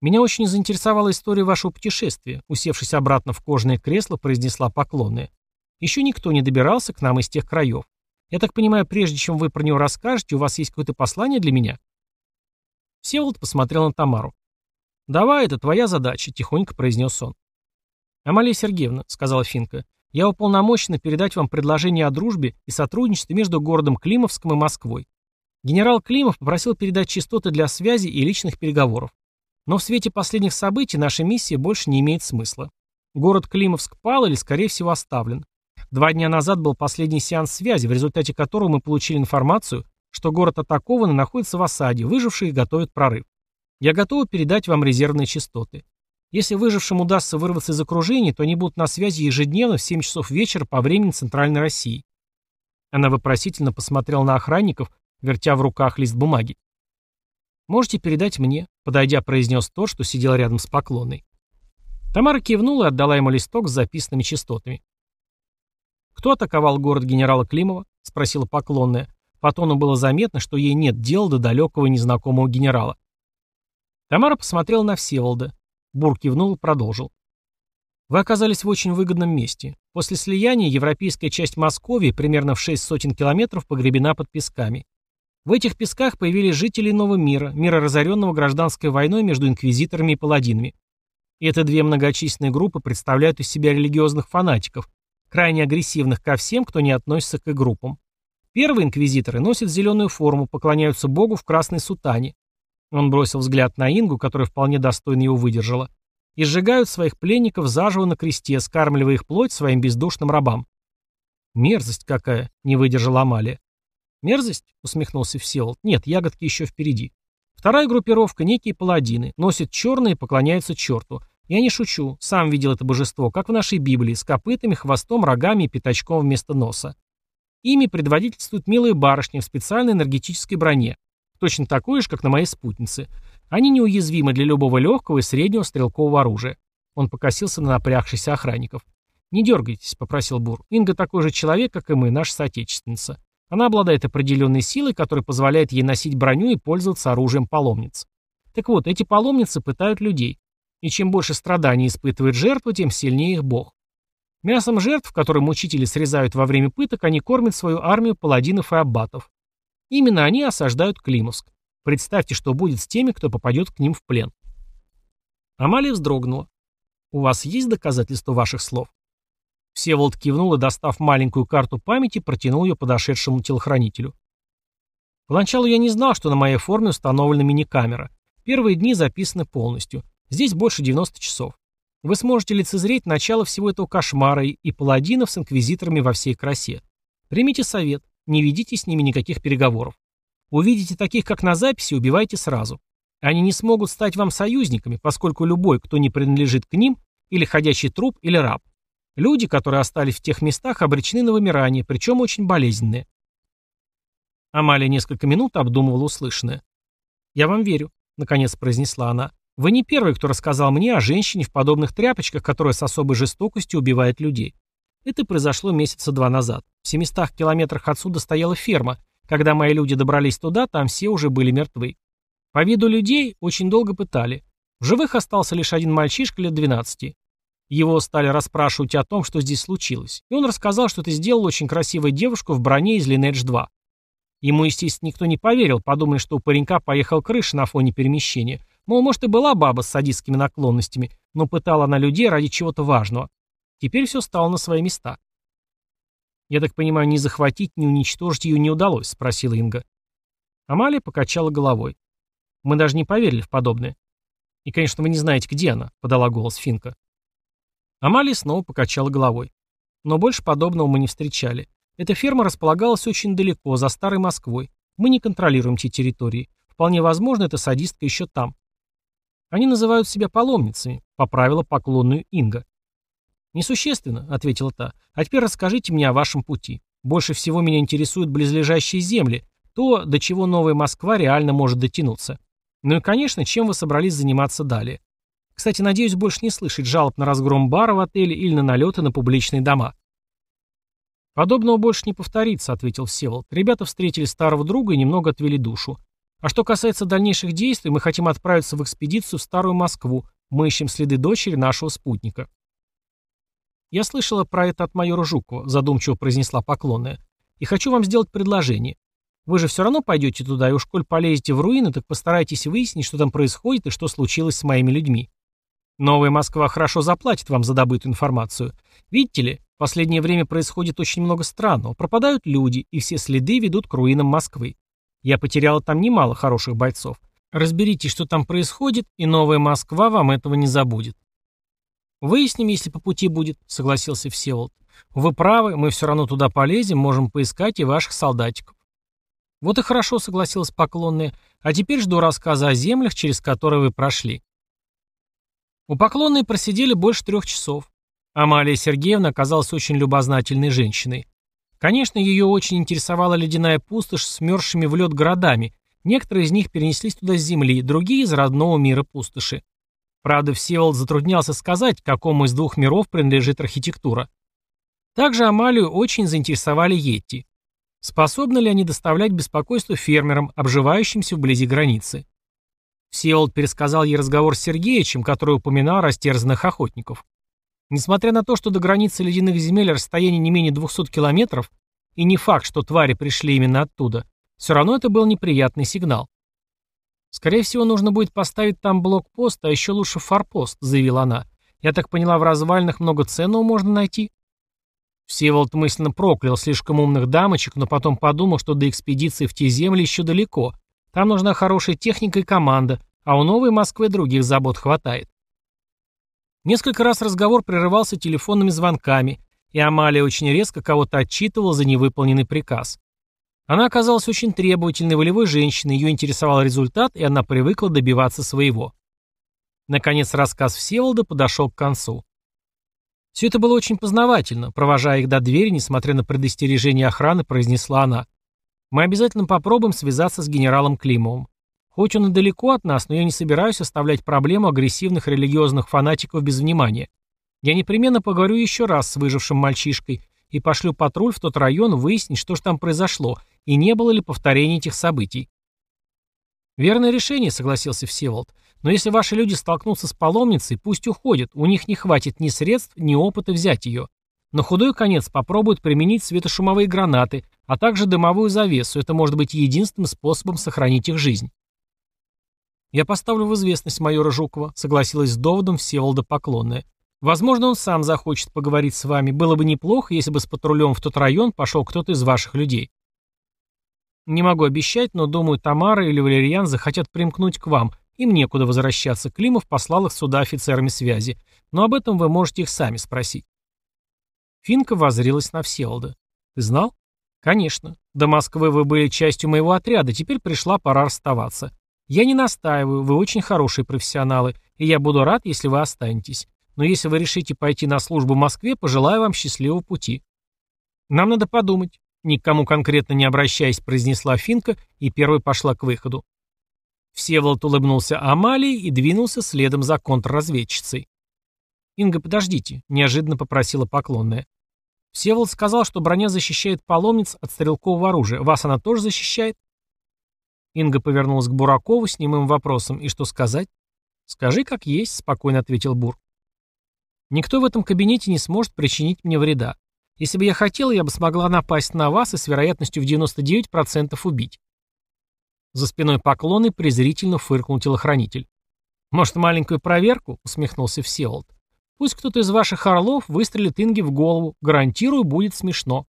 «Меня очень заинтересовала история вашего путешествия», усевшись обратно в кожаное кресло, произнесла поклонная. «Еще никто не добирался к нам из тех краев. Я так понимаю, прежде чем вы про него расскажете, у вас есть какое-то послание для меня?» Всеволод посмотрел на Тамару. «Давай, это твоя задача», — тихонько произнес он. «Амалия Сергеевна», — сказала Финка, — «я уполномочена передать вам предложение о дружбе и сотрудничестве между городом Климовском и Москвой. Генерал Климов попросил передать частоты для связи и личных переговоров. Но в свете последних событий наша миссия больше не имеет смысла. Город Климовск пал или, скорее всего, оставлен. Два дня назад был последний сеанс связи, в результате которого мы получили информацию, что город атакован и находится в осаде, выжившие готовят прорыв. Я готова передать вам резервные частоты. Если выжившим удастся вырваться из окружения, то они будут на связи ежедневно в 7 часов вечера по времени Центральной России. Она вопросительно посмотрела на охранников, вертя в руках лист бумаги. «Можете передать мне», — подойдя, произнес тот, что сидел рядом с поклонной. Тамара кивнула и отдала ему листок с записанными частотами. «Кто атаковал город генерала Климова?» — спросила поклонная. По тону было заметно, что ей нет дела до далекого незнакомого генерала. Тамара посмотрела на Всеволода. Бур кивнул и продолжил. Вы оказались в очень выгодном месте. После слияния европейская часть Москвы примерно в шесть сотен километров погребена под песками. В этих песках появились жители нового мира, мира разоренного гражданской войной между инквизиторами и паладинами. И это две многочисленные группы представляют из себя религиозных фанатиков, крайне агрессивных ко всем, кто не относится к их группам. Первые инквизиторы носят зеленую форму, поклоняются Богу в красной сутане. Он бросил взгляд на Ингу, которая вполне достойно его выдержала. И сжигают своих пленников заживо на кресте, скармливая их плоть своим бездушным рабам. «Мерзость какая!» — не выдержала Амалия. «Мерзость?» — усмехнулся Всеволод. «Нет, ягодки еще впереди. Вторая группировка — некие паладины, носят черные и поклоняются черту. Я не шучу, сам видел это божество, как в нашей Библии, с копытами, хвостом, рогами и пятачком вместо носа. Ими предводительствуют милые барышни в специальной энергетической броне. Точно такой же, как на моей спутнице. Они неуязвимы для любого легкого и среднего стрелкового оружия. Он покосился на напрягшихся охранников. «Не дергайтесь», — попросил Бур. «Инга такой же человек, как и мы, наша соотечественница. Она обладает определенной силой, которая позволяет ей носить броню и пользоваться оружием паломниц. Так вот, эти паломницы пытают людей. И чем больше страданий испытывает жертва, тем сильнее их бог. Мясом жертв, которые мучители срезают во время пыток, они кормят свою армию паладинов и аббатов. Именно они осаждают Климовск. Представьте, что будет с теми, кто попадет к ним в плен. Амалия вздрогнула. «У вас есть доказательства ваших слов?» Всеволод кивнул и, достав маленькую карту памяти, протянул ее подошедшему телохранителю. Поначалу я не знал, что на моей форме установлена мини-камера. Первые дни записаны полностью. Здесь больше 90 часов. Вы сможете лицезреть начало всего этого кошмара и паладинов с инквизиторами во всей красе. Примите совет. Не ведите с ними никаких переговоров. Увидите таких, как на записи, убивайте сразу. Они не смогут стать вам союзниками, поскольку любой, кто не принадлежит к ним, или ходячий труп, или раб. Люди, которые остались в тех местах, обречены на вымирание, причем очень болезненные. Амалия несколько минут обдумывала услышанное. «Я вам верю», — наконец произнесла она. Вы не первый, кто рассказал мне о женщине в подобных тряпочках, которая с особой жестокостью убивает людей. Это произошло месяца два назад. В 700 километрах отсюда стояла ферма. Когда мои люди добрались туда, там все уже были мертвы. По виду людей очень долго пытали. В живых остался лишь один мальчишка лет 12. Его стали расспрашивать о том, что здесь случилось. И он рассказал, что это сделала очень красивая девушка в броне из Lineage 2. Ему, естественно, никто не поверил, подумали, что у паренька поехал крыша на фоне перемещения. Мол, может и была баба с садистскими наклонностями, но пытала она людей ради чего-то важного. Теперь все стало на свои места. «Я так понимаю, ни захватить, ни уничтожить ее не удалось?» — спросила Инга. Амалия покачала головой. «Мы даже не поверили в подобное. И, конечно, вы не знаете, где она», — подала голос Финка. Амалия снова покачала головой. Но больше подобного мы не встречали. Эта ферма располагалась очень далеко, за Старой Москвой. Мы не контролируем те территории. Вполне возможно, эта садистка еще там. Они называют себя паломницами, поправила поклонную Инга. «Несущественно», — ответила та. «А теперь расскажите мне о вашем пути. Больше всего меня интересуют близлежащие земли, то, до чего новая Москва реально может дотянуться. Ну и, конечно, чем вы собрались заниматься далее. Кстати, надеюсь больше не слышать жалоб на разгром бара в отеле или на налеты на публичные дома». «Подобного больше не повторится», — ответил Всеволод. «Ребята встретили старого друга и немного отвели душу. А что касается дальнейших действий, мы хотим отправиться в экспедицию в Старую Москву. Мы ищем следы дочери нашего спутника. Я слышала про это от майора Жукова, задумчиво произнесла поклонная. И хочу вам сделать предложение. Вы же все равно пойдете туда, и уж коль полезете в руины, так постарайтесь выяснить, что там происходит и что случилось с моими людьми. Новая Москва хорошо заплатит вам за добытую информацию. Видите ли, в последнее время происходит очень много странного. Пропадают люди, и все следы ведут к руинам Москвы. Я потеряла там немало хороших бойцов. Разберитесь, что там происходит, и новая Москва вам этого не забудет. Выясним, если по пути будет, согласился Всеволод. Вы правы, мы все равно туда полезем, можем поискать и ваших солдатиков. Вот и хорошо, согласилась поклонная. А теперь жду рассказа о землях, через которые вы прошли. У поклонной просидели больше трех часов. Амалия Сергеевна оказалась очень любознательной женщиной. Конечно, ее очень интересовала ледяная пустошь с мерзшими в лед городами. Некоторые из них перенеслись туда с земли, другие из родного мира пустоши. Правда, Всеволод затруднялся сказать, какому из двух миров принадлежит архитектура. Также Амалию очень заинтересовали Йетти. Способны ли они доставлять беспокойство фермерам, обживающимся вблизи границы? Всеволод пересказал ей разговор с Сергеичем, который упоминал растерзанных охотников. Несмотря на то, что до границы ледяных земель расстояние не менее 200 километров, и не факт, что твари пришли именно оттуда, все равно это был неприятный сигнал. «Скорее всего, нужно будет поставить там блокпост, а еще лучше форпост», — заявила она. «Я так поняла, в развалинах много ценного можно найти?» Всеволод мысленно проклял слишком умных дамочек, но потом подумал, что до экспедиции в те земли еще далеко. Там нужна хорошая техника и команда, а у новой Москвы других забот хватает. Несколько раз разговор прерывался телефонными звонками, и Амалия очень резко кого-то отчитывала за невыполненный приказ. Она оказалась очень требовательной, волевой женщиной, ее интересовал результат, и она привыкла добиваться своего. Наконец рассказ Всеволода подошел к концу. Все это было очень познавательно. Провожая их до двери, несмотря на предостережение охраны, произнесла она. «Мы обязательно попробуем связаться с генералом Климовым. Хоть он и далеко от нас, но я не собираюсь оставлять проблему агрессивных религиозных фанатиков без внимания. Я непременно поговорю еще раз с выжившим мальчишкой и пошлю патруль в тот район выяснить, что же там произошло и не было ли повторения этих событий. «Верное решение», — согласился Всеволод. «Но если ваши люди столкнутся с паломницей, пусть уходят, у них не хватит ни средств, ни опыта взять ее. На худой конец попробуют применить светошумовые гранаты, а также дымовую завесу, это может быть единственным способом сохранить их жизнь». «Я поставлю в известность майора Жукова», — согласилась с доводом Всеволода Поклонная. «Возможно, он сам захочет поговорить с вами. Было бы неплохо, если бы с патрулем в тот район пошел кто-то из ваших людей». «Не могу обещать, но, думаю, Тамара или Валерьян захотят примкнуть к вам. Им некуда возвращаться. Климов послал их сюда офицерами связи. Но об этом вы можете их сами спросить». Финка воззрилась на Всеволода. «Ты знал?» «Конечно. До Москвы вы были частью моего отряда, теперь пришла пора расставаться. Я не настаиваю, вы очень хорошие профессионалы, и я буду рад, если вы останетесь. Но если вы решите пойти на службу в Москве, пожелаю вам счастливого пути. Нам надо подумать. Никому конкретно не обращаясь, произнесла Финка и первой пошла к выходу. Всеволод улыбнулся Амалии и двинулся следом за контрразведчицей. «Инга, подождите», — неожиданно попросила поклонная. «Всеволод сказал, что броня защищает паломниц от стрелкового оружия. Вас она тоже защищает?» Инга повернулась к Буракову с немым вопросом. «И что сказать?» «Скажи, как есть», — спокойно ответил Бур. «Никто в этом кабинете не сможет причинить мне вреда. Если бы я хотела, я бы смогла напасть на вас и с вероятностью в 99% убить. За спиной поклоны презрительно фыркнул телохранитель. «Может, маленькую проверку?» — усмехнулся Всеволод. «Пусть кто-то из ваших орлов выстрелит Инге в голову. Гарантирую, будет смешно».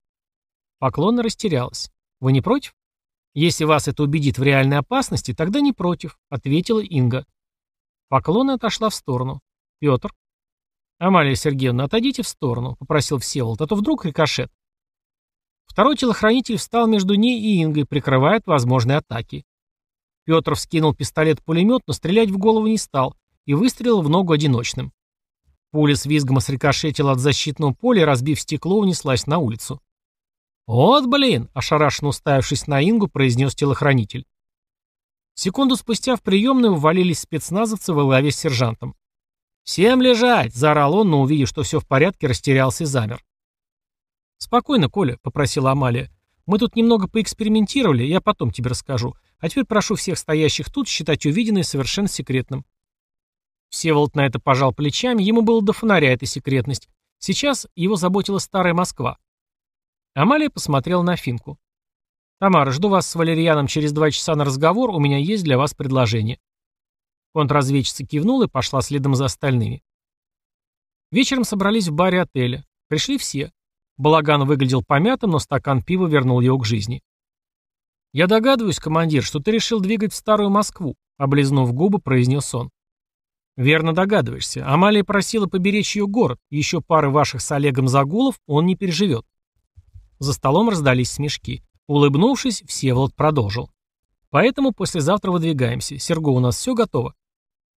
Поклонна растерялась. «Вы не против?» «Если вас это убедит в реальной опасности, тогда не против», — ответила Инга. Поклонна отошла в сторону. «Петр?» «Амалия Сергеевна, отойдите в сторону», — попросил Всеволод, «а то вдруг рикошет». Второй телохранитель встал между ней и Ингой, прикрывая от возможной атаки. Петр вскинул пистолет-пулемет, но стрелять в голову не стал и выстрелил в ногу одиночным. Пуля с визгом срикошетила от защитного поля и, разбив стекло, унеслась на улицу. «Вот блин!» — ошарашенно уставившись на Ингу, произнес телохранитель. Секунду спустя в приемную ввалились спецназовцы во главе с сержантом. «Всем лежать!» — заорал он, но, увидев, что все в порядке, растерялся и замер. «Спокойно, Коля», — попросила Амалия. «Мы тут немного поэкспериментировали, я потом тебе расскажу. А теперь прошу всех стоящих тут считать увиденное совершенно секретным». Всеволод на это пожал плечами, ему было до фонаря эта секретность. Сейчас его заботила старая Москва. Амалия посмотрела на Финку. «Тамара, жду вас с Валерьяном через два часа на разговор, у меня есть для вас предложение». Контрразведчица кивнула и пошла следом за остальными. Вечером собрались в баре отеля. Пришли все. Балаган выглядел помятым, но стакан пива вернул его к жизни. «Я догадываюсь, командир, что ты решил двигать в Старую Москву», — облизнув губы, произнес он. «Верно догадываешься. Амалия просила поберечь ее город. Еще пары ваших с Олегом загулов он не переживет». За столом раздались смешки. Улыбнувшись, Всеволод продолжил. «Поэтому послезавтра выдвигаемся. Серго, у нас все готово?»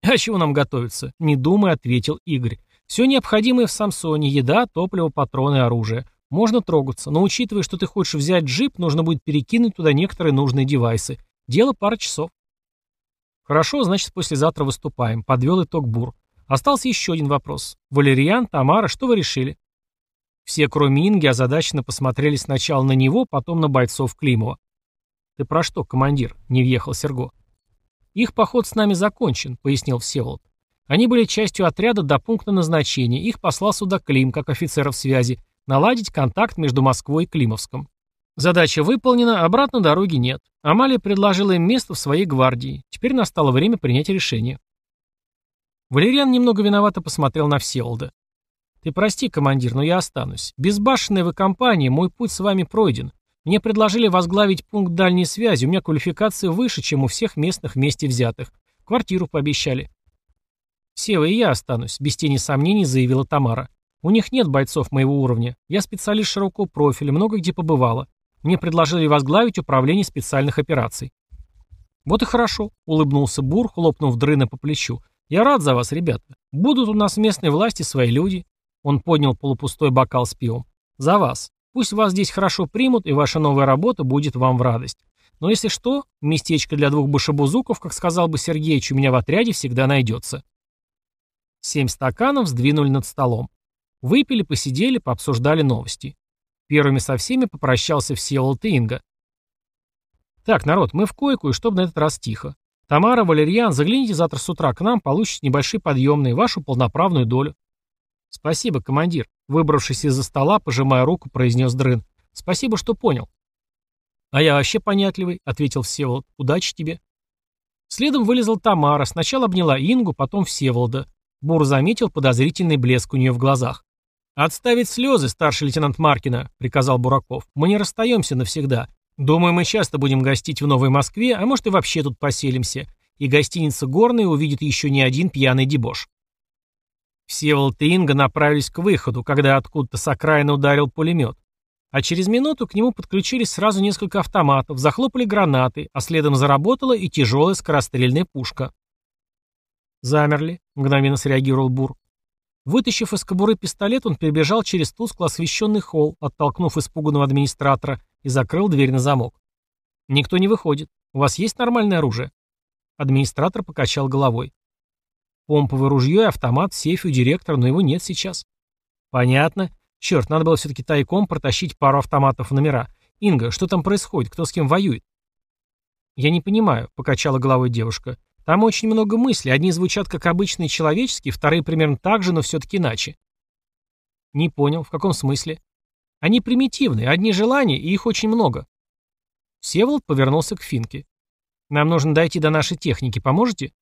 «А чего нам готовиться?» — не думая, ответил Игорь. «Все необходимое в Самсоне — еда, топливо, патроны, оружие. Можно трогаться, но учитывая, что ты хочешь взять джип, нужно будет перекинуть туда некоторые нужные девайсы. Дело пара часов». «Хорошо, значит, послезавтра выступаем», — подвел итог Бур. Остался еще один вопрос. Валериан, Тамара, что вы решили? Все, кроме Инги, озадаченно посмотрели сначала на него, потом на бойцов Климова. «Ты про что, командир?» — не въехал Серго. «Их поход с нами закончен», — пояснил Всеволод. «Они были частью отряда до пункта назначения. Их послал сюда Клим, как офицеров связи, наладить контакт между Москвой и Климовском. Задача выполнена, обратно дороги нет. Амалия предложила им место в своей гвардии. Теперь настало время принять решение». Валериан немного виновато посмотрел на Всеволода. «Ты прости, командир, но я останусь. Безбашенная вы компания, мой путь с вами пройден. Мне предложили возглавить пункт дальней связи, у меня квалификация выше, чем у всех местных вместе взятых. Квартиру пообещали. Сева и я останусь, без тени сомнений заявила Тамара. У них нет бойцов моего уровня. Я специалист широкого профиля, много где побывала. Мне предложили возглавить управление специальных операций. Вот и хорошо, улыбнулся Бур, хлопнув дрына по плечу. Я рад за вас, ребята. Будут у нас в местной власти свои люди. Он поднял полупустой бокал с пивом. За вас. Пусть вас здесь хорошо примут, и ваша новая работа будет вам в радость. Но если что, местечко для двух башебузуков, как сказал бы Сергеич, у меня в отряде всегда найдется. Семь стаканов сдвинули над столом. Выпили, посидели, пообсуждали новости. Первыми со всеми попрощался Всеволод Инга. Так, народ, мы в койку, и чтобы на этот раз тихо. Тамара, Валерьян, загляните завтра с утра к нам, получите небольшие подъемные, вашу полноправную долю. Спасибо, командир. Выбравшись из-за стола, пожимая руку, произнес Дрын. «Спасибо, что понял». «А я вообще понятливый», — ответил Всеволод. «Удачи тебе». Следом вылезла Тамара, сначала обняла Ингу, потом Всеволода. Бур заметил подозрительный блеск у нее в глазах. «Отставить слезы, старший лейтенант Маркина», — приказал Бураков. «Мы не расстаемся навсегда. Думаю, мы часто будем гостить в Новой Москве, а может и вообще тут поселимся. И гостиница «Горная» увидит еще не один пьяный дебош». Всеволод и Инга направились к выходу, когда откуда-то с окраины ударил пулемет. А через минуту к нему подключились сразу несколько автоматов, захлопали гранаты, а следом заработала и тяжелая скорострельная пушка. «Замерли», — мгновенно среагировал Бур. Вытащив из кобуры пистолет, он перебежал через тускло освещенный холл, оттолкнув испуганного администратора, и закрыл дверь на замок. «Никто не выходит. У вас есть нормальное оружие?» Администратор покачал головой. Помповое ружье и автомат в сейфе у директора, но его нет сейчас. Понятно. Черт, надо было все-таки тайком протащить пару автоматов в номера. Инга, что там происходит? Кто с кем воюет? Я не понимаю, покачала головой девушка. Там очень много мыслей. Одни звучат как обычные человеческие, вторые примерно так же, но все-таки иначе. Не понял, в каком смысле? Они примитивные, одни желания, и их очень много. Всеволод повернулся к Финке. Нам нужно дойти до нашей техники, поможете?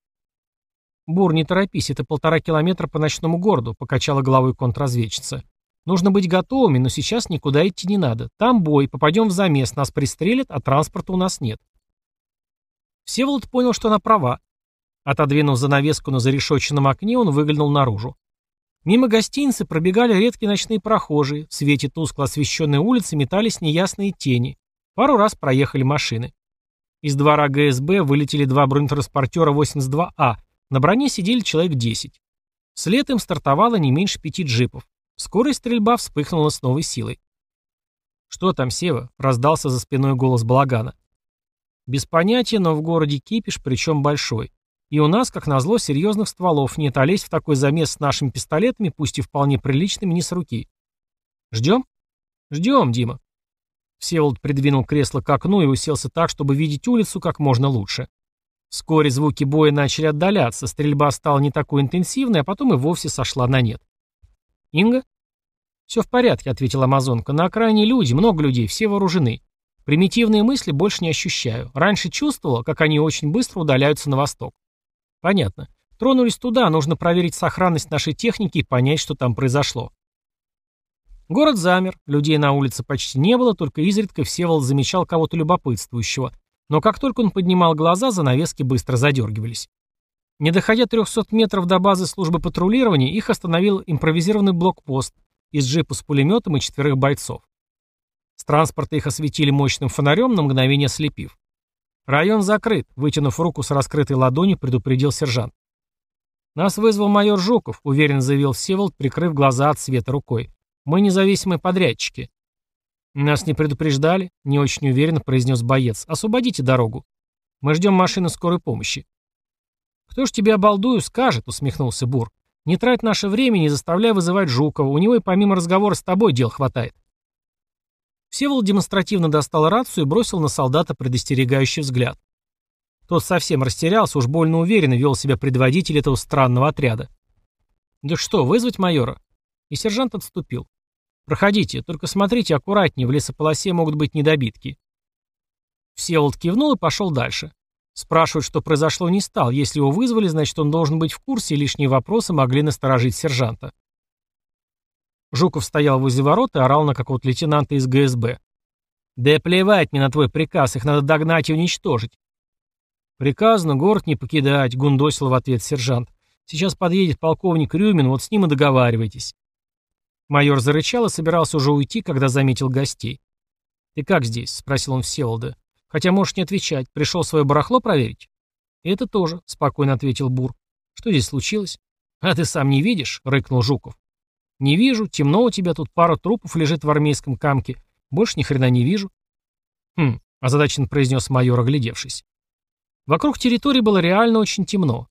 Бур, не торопись, это полтора километра по ночному городу, покачала головой контрразведчица. Нужно быть готовыми, но сейчас никуда идти не надо. Там бой, попадем в замес, нас пристрелят, а транспорта у нас нет. Всеволод понял, что она права. Отодвинув занавеску на зарешоченном окне, он выглянул наружу. Мимо гостиницы пробегали редкие ночные прохожие, в свете тускло освещенной улицы метались неясные тени. Пару раз проехали машины. Из двора ГСБ вылетели два бронетранспортера 82А, на броне сидели человек 10. Вслед им стартовало не меньше пяти джипов. Скорая стрельба вспыхнула с новой силой. «Что там, Сева?» — раздался за спиной голос Балагана. «Без понятия, но в городе кипиш, причем большой. И у нас, как назло, серьезных стволов нет, а лезть в такой замес с нашими пистолетами, пусть и вполне приличными, не с руки. Ждем? Ждем, Дима. Всеволод придвинул кресло к окну и уселся так, чтобы видеть улицу как можно лучше. Вскоре звуки боя начали отдаляться, стрельба стала не такой интенсивной, а потом и вовсе сошла на нет. «Инга?» «Все в порядке», — ответила Амазонка. «На окраине люди, много людей, все вооружены. Примитивные мысли больше не ощущаю. Раньше чувствовала, как они очень быстро удаляются на восток. Понятно. Тронулись туда, нужно проверить сохранность нашей техники и понять, что там произошло. Город замер, людей на улице почти не было, только изредка Всеволод замечал кого-то любопытствующего. Но как только он поднимал глаза, занавески быстро задергивались. Не доходя 300 метров до базы службы патрулирования, их остановил импровизированный блокпост из джипа с пулеметом и четверых бойцов. С транспорта их осветили мощным фонарем, на мгновение слепив. «Район закрыт», — вытянув руку с раскрытой ладонью, предупредил сержант. «Нас вызвал майор Жуков», — уверенно заявил Всеволод, прикрыв глаза от света рукой. «Мы независимые подрядчики». «Нас не предупреждали», — не очень уверенно произнес боец. «Освободите дорогу. Мы ждем машины скорой помощи». «Кто ж тебе обалдую скажет?» — усмехнулся Бур. «Не трать наше время, не заставляй вызывать Жукова. У него и помимо разговора с тобой дел хватает». Всеволод демонстративно достал рацию и бросил на солдата предостерегающий взгляд. Тот совсем растерялся, уж больно уверенно вел себя предводитель этого странного отряда. «Да что, вызвать майора?» И сержант отступил. «Проходите, только смотрите аккуратнее, в лесополосе могут быть недобитки». Всеволод кивнул и пошел дальше. Спрашивать, что произошло, не стал. Если его вызвали, значит, он должен быть в курсе, и лишние вопросы могли насторожить сержанта. Жуков стоял возле ворот и орал на какого-то лейтенанта из ГСБ. «Да плевать мне на твой приказ, их надо догнать и уничтожить». «Приказано город не покидать», — гундосил в ответ сержант. «Сейчас подъедет полковник Рюмин, вот с ним и договаривайтесь». Майор зарычал и собирался уже уйти, когда заметил гостей. «Ты как здесь?» — спросил он Всеволода. «Хотя можешь не отвечать. Пришел свое барахло проверить?» «Это тоже», — спокойно ответил Бур. «Что здесь случилось?» «А ты сам не видишь?» — рыкнул Жуков. «Не вижу. Темно у тебя тут. Пара трупов лежит в армейском камке. Больше ни хрена не вижу». «Хм», — озадаченно произнес майор, оглядевшись. Вокруг территории было реально очень темно.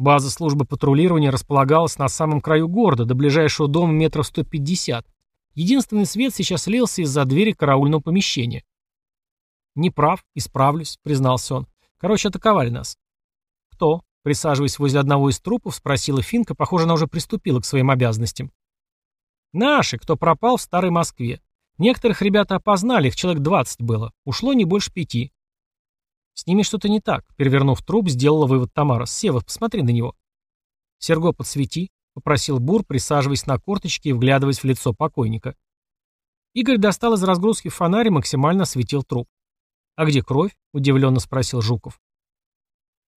База службы патрулирования располагалась на самом краю города, до ближайшего дома метров 150. Единственный свет сейчас лился из-за двери караульного помещения. «Не прав, исправлюсь», — признался он. «Короче, атаковали нас». «Кто?» — присаживаясь возле одного из трупов, спросила Финка, похоже, она уже приступила к своим обязанностям. Наши, кто пропал в Старой Москве. Некоторых ребята опознали, их человек 20 было. Ушло не больше пяти. С ними что-то не так. Перевернув труп, сделала вывод Тамара. Сева, посмотри на него. Серго, подсвети, попросил Бур, присаживаясь на корточки и вглядываясь в лицо покойника. Игорь достал из разгрузки фонарь и максимально осветил труп. «А где кровь?» — удивленно спросил Жуков.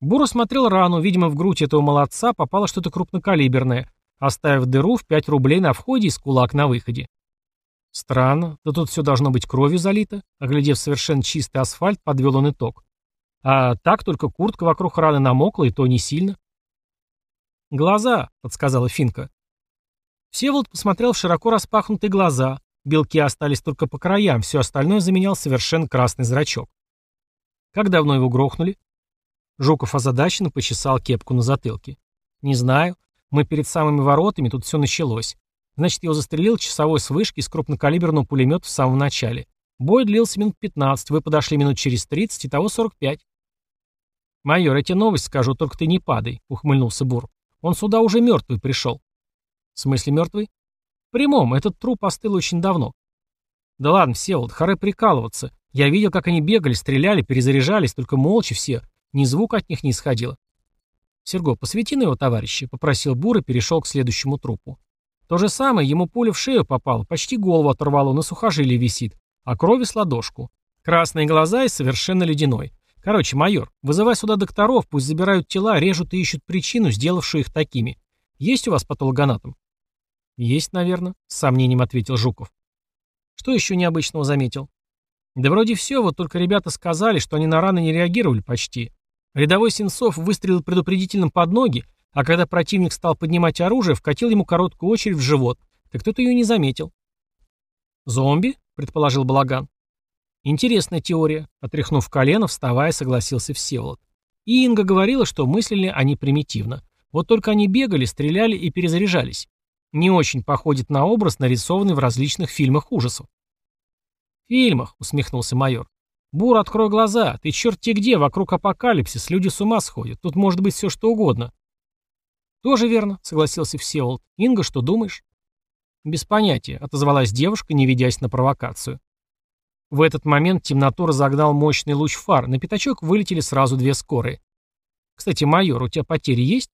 Бур осмотрел рану, видимо, в грудь этого молодца попало что-то крупнокалиберное, оставив дыру в 5 рублей на входе и с кулак на выходе. Странно, да тут все должно быть кровью залито. Оглядев совершенно чистый асфальт, подвел он итог. А так только куртка вокруг раны намокла, и то не сильно. «Глаза», — подсказала Финка. Всеволод посмотрел в широко распахнутые глаза. Белки остались только по краям, все остальное заменял совершенно красный зрачок. «Как давно его грохнули?» Жуков озадаченно почесал кепку на затылке. «Не знаю. Мы перед самыми воротами, тут все началось. Значит, его застрелил часовой с вышки с крупнокалиберного пулемета в самом начале. Бой длился минут 15, вы подошли минут через 30, итого 45. «Майор, я тебе новость скажу, только ты не падай», — ухмыльнулся Бур. «Он сюда уже мертвый пришел». «В смысле мертвый?» «В прямом, этот труп остыл очень давно». «Да ладно, все, вот хоры прикалываться. Я видел, как они бегали, стреляли, перезаряжались, только молча все. Ни звука от них не исходило». «Серго, посвети на его товарища», — попросил Бур и перешел к следующему трупу. То же самое, ему пуля в шею попала, почти голову оторвало, на сухожилии висит, а крови с ладошку. Красные глаза и совершенно ледяной. Короче, майор, вызывай сюда докторов, пусть забирают тела, режут и ищут причину, сделавшую их такими. Есть у вас патологоанатом? Есть, наверное, с сомнением ответил Жуков. Что еще необычного заметил? Да вроде все, вот только ребята сказали, что они на раны не реагировали почти. Рядовой Сенцов выстрелил предупредительным под ноги, а когда противник стал поднимать оружие, вкатил ему короткую очередь в живот. Так кто-то ее не заметил. «Зомби?» — предположил Балаган. «Интересная теория», — отряхнув колено, вставая, согласился Всеволод. И Инга говорила, что мыслили они примитивно. Вот только они бегали, стреляли и перезаряжались. Не очень походит на образ, нарисованный в различных фильмах ужасов. «Фильмах», — усмехнулся майор. «Бур, открой глаза. Ты черти где, вокруг апокалипсис, люди с ума сходят. Тут может быть все что угодно». «Тоже верно», — согласился Всеволод. «Инга, что думаешь?» «Без понятия», — отозвалась девушка, не ведясь на провокацию. В этот момент темноту разогнал мощный луч фар. На пятачок вылетели сразу две скорые. «Кстати, майор, у тебя потери есть?»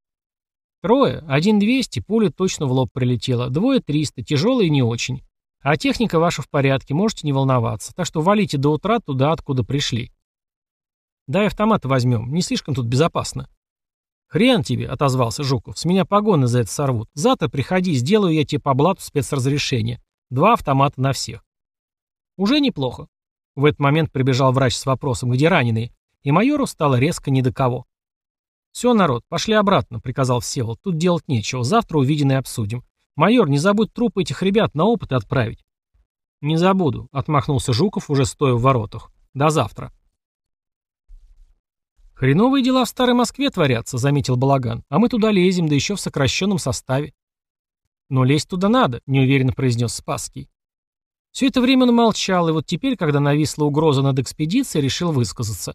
«Трое. Один двести, пуля точно в лоб прилетела. Двое триста, тяжелые не очень. А техника ваша в порядке, можете не волноваться. Так что валите до утра туда, откуда пришли». «Дай автомат возьмем, не слишком тут безопасно». «Хрен тебе», — отозвался Жуков, — «с меня погоны за это сорвут. Завтра приходи, сделаю я тебе по блату спецразрешение. Два автомата на всех». «Уже неплохо». В этот момент прибежал врач с вопросом, где раненые, и майору стало резко ни до кого. «Все, народ, пошли обратно», — приказал Всеволод. «Тут делать нечего. Завтра увиденное обсудим. Майор, не забудь трупы этих ребят на опыт отправить». «Не забуду», — отмахнулся Жуков, уже стоя в воротах. «До завтра». «Хреновые дела в Старой Москве творятся», — заметил Балаган. «А мы туда лезем, да еще в сокращенном составе». «Но лезть туда надо», — неуверенно произнес Спасский. Все это время он молчал, и вот теперь, когда нависла угроза над экспедицией, решил высказаться.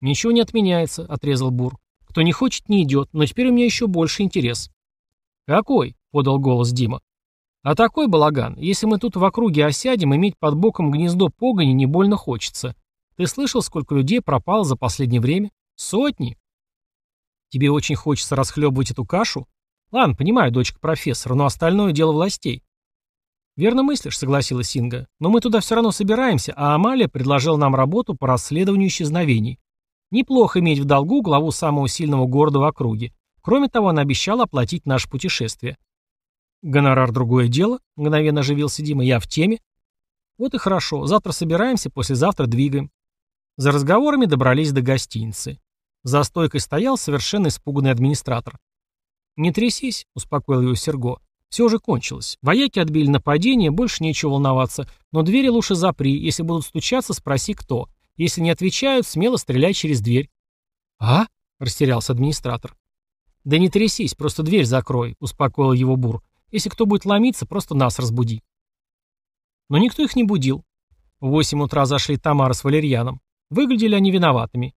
«Ничего не отменяется», — отрезал Бур. «Кто не хочет, не идет, но теперь у меня еще больше интерес». «Какой?» — подал голос Дима. «А такой балаган. Если мы тут в округе осядем, иметь под боком гнездо погони не больно хочется. Ты слышал, сколько людей пропало за последнее время? Сотни. Тебе очень хочется расхлебывать эту кашу? Ладно, понимаю, дочка профессора, но остальное дело властей. Верно мыслишь, согласилась Синга. Но мы туда все равно собираемся, а Амалия предложила нам работу по расследованию исчезновений. Неплохо иметь в долгу главу самого сильного города в округе. Кроме того, она обещала оплатить наше путешествие. Гонорар другое дело, мгновенно оживился Дима. Я в теме. Вот и хорошо. Завтра собираемся, послезавтра двигаем. За разговорами добрались до гостиницы. За стойкой стоял совершенно испуганный администратор. «Не трясись», — успокоил его Серго. «Все уже кончилось. Вояки отбили нападение, больше нечего волноваться. Но двери лучше запри. Если будут стучаться, спроси, кто. Если не отвечают, смело стреляй через дверь». «А?» — растерялся администратор. «Да не трясись, просто дверь закрой», — успокоил его Бур. «Если кто будет ломиться, просто нас разбуди». Но никто их не будил. В восемь утра зашли Тамара с Валерьяном. Выглядели они виноватыми.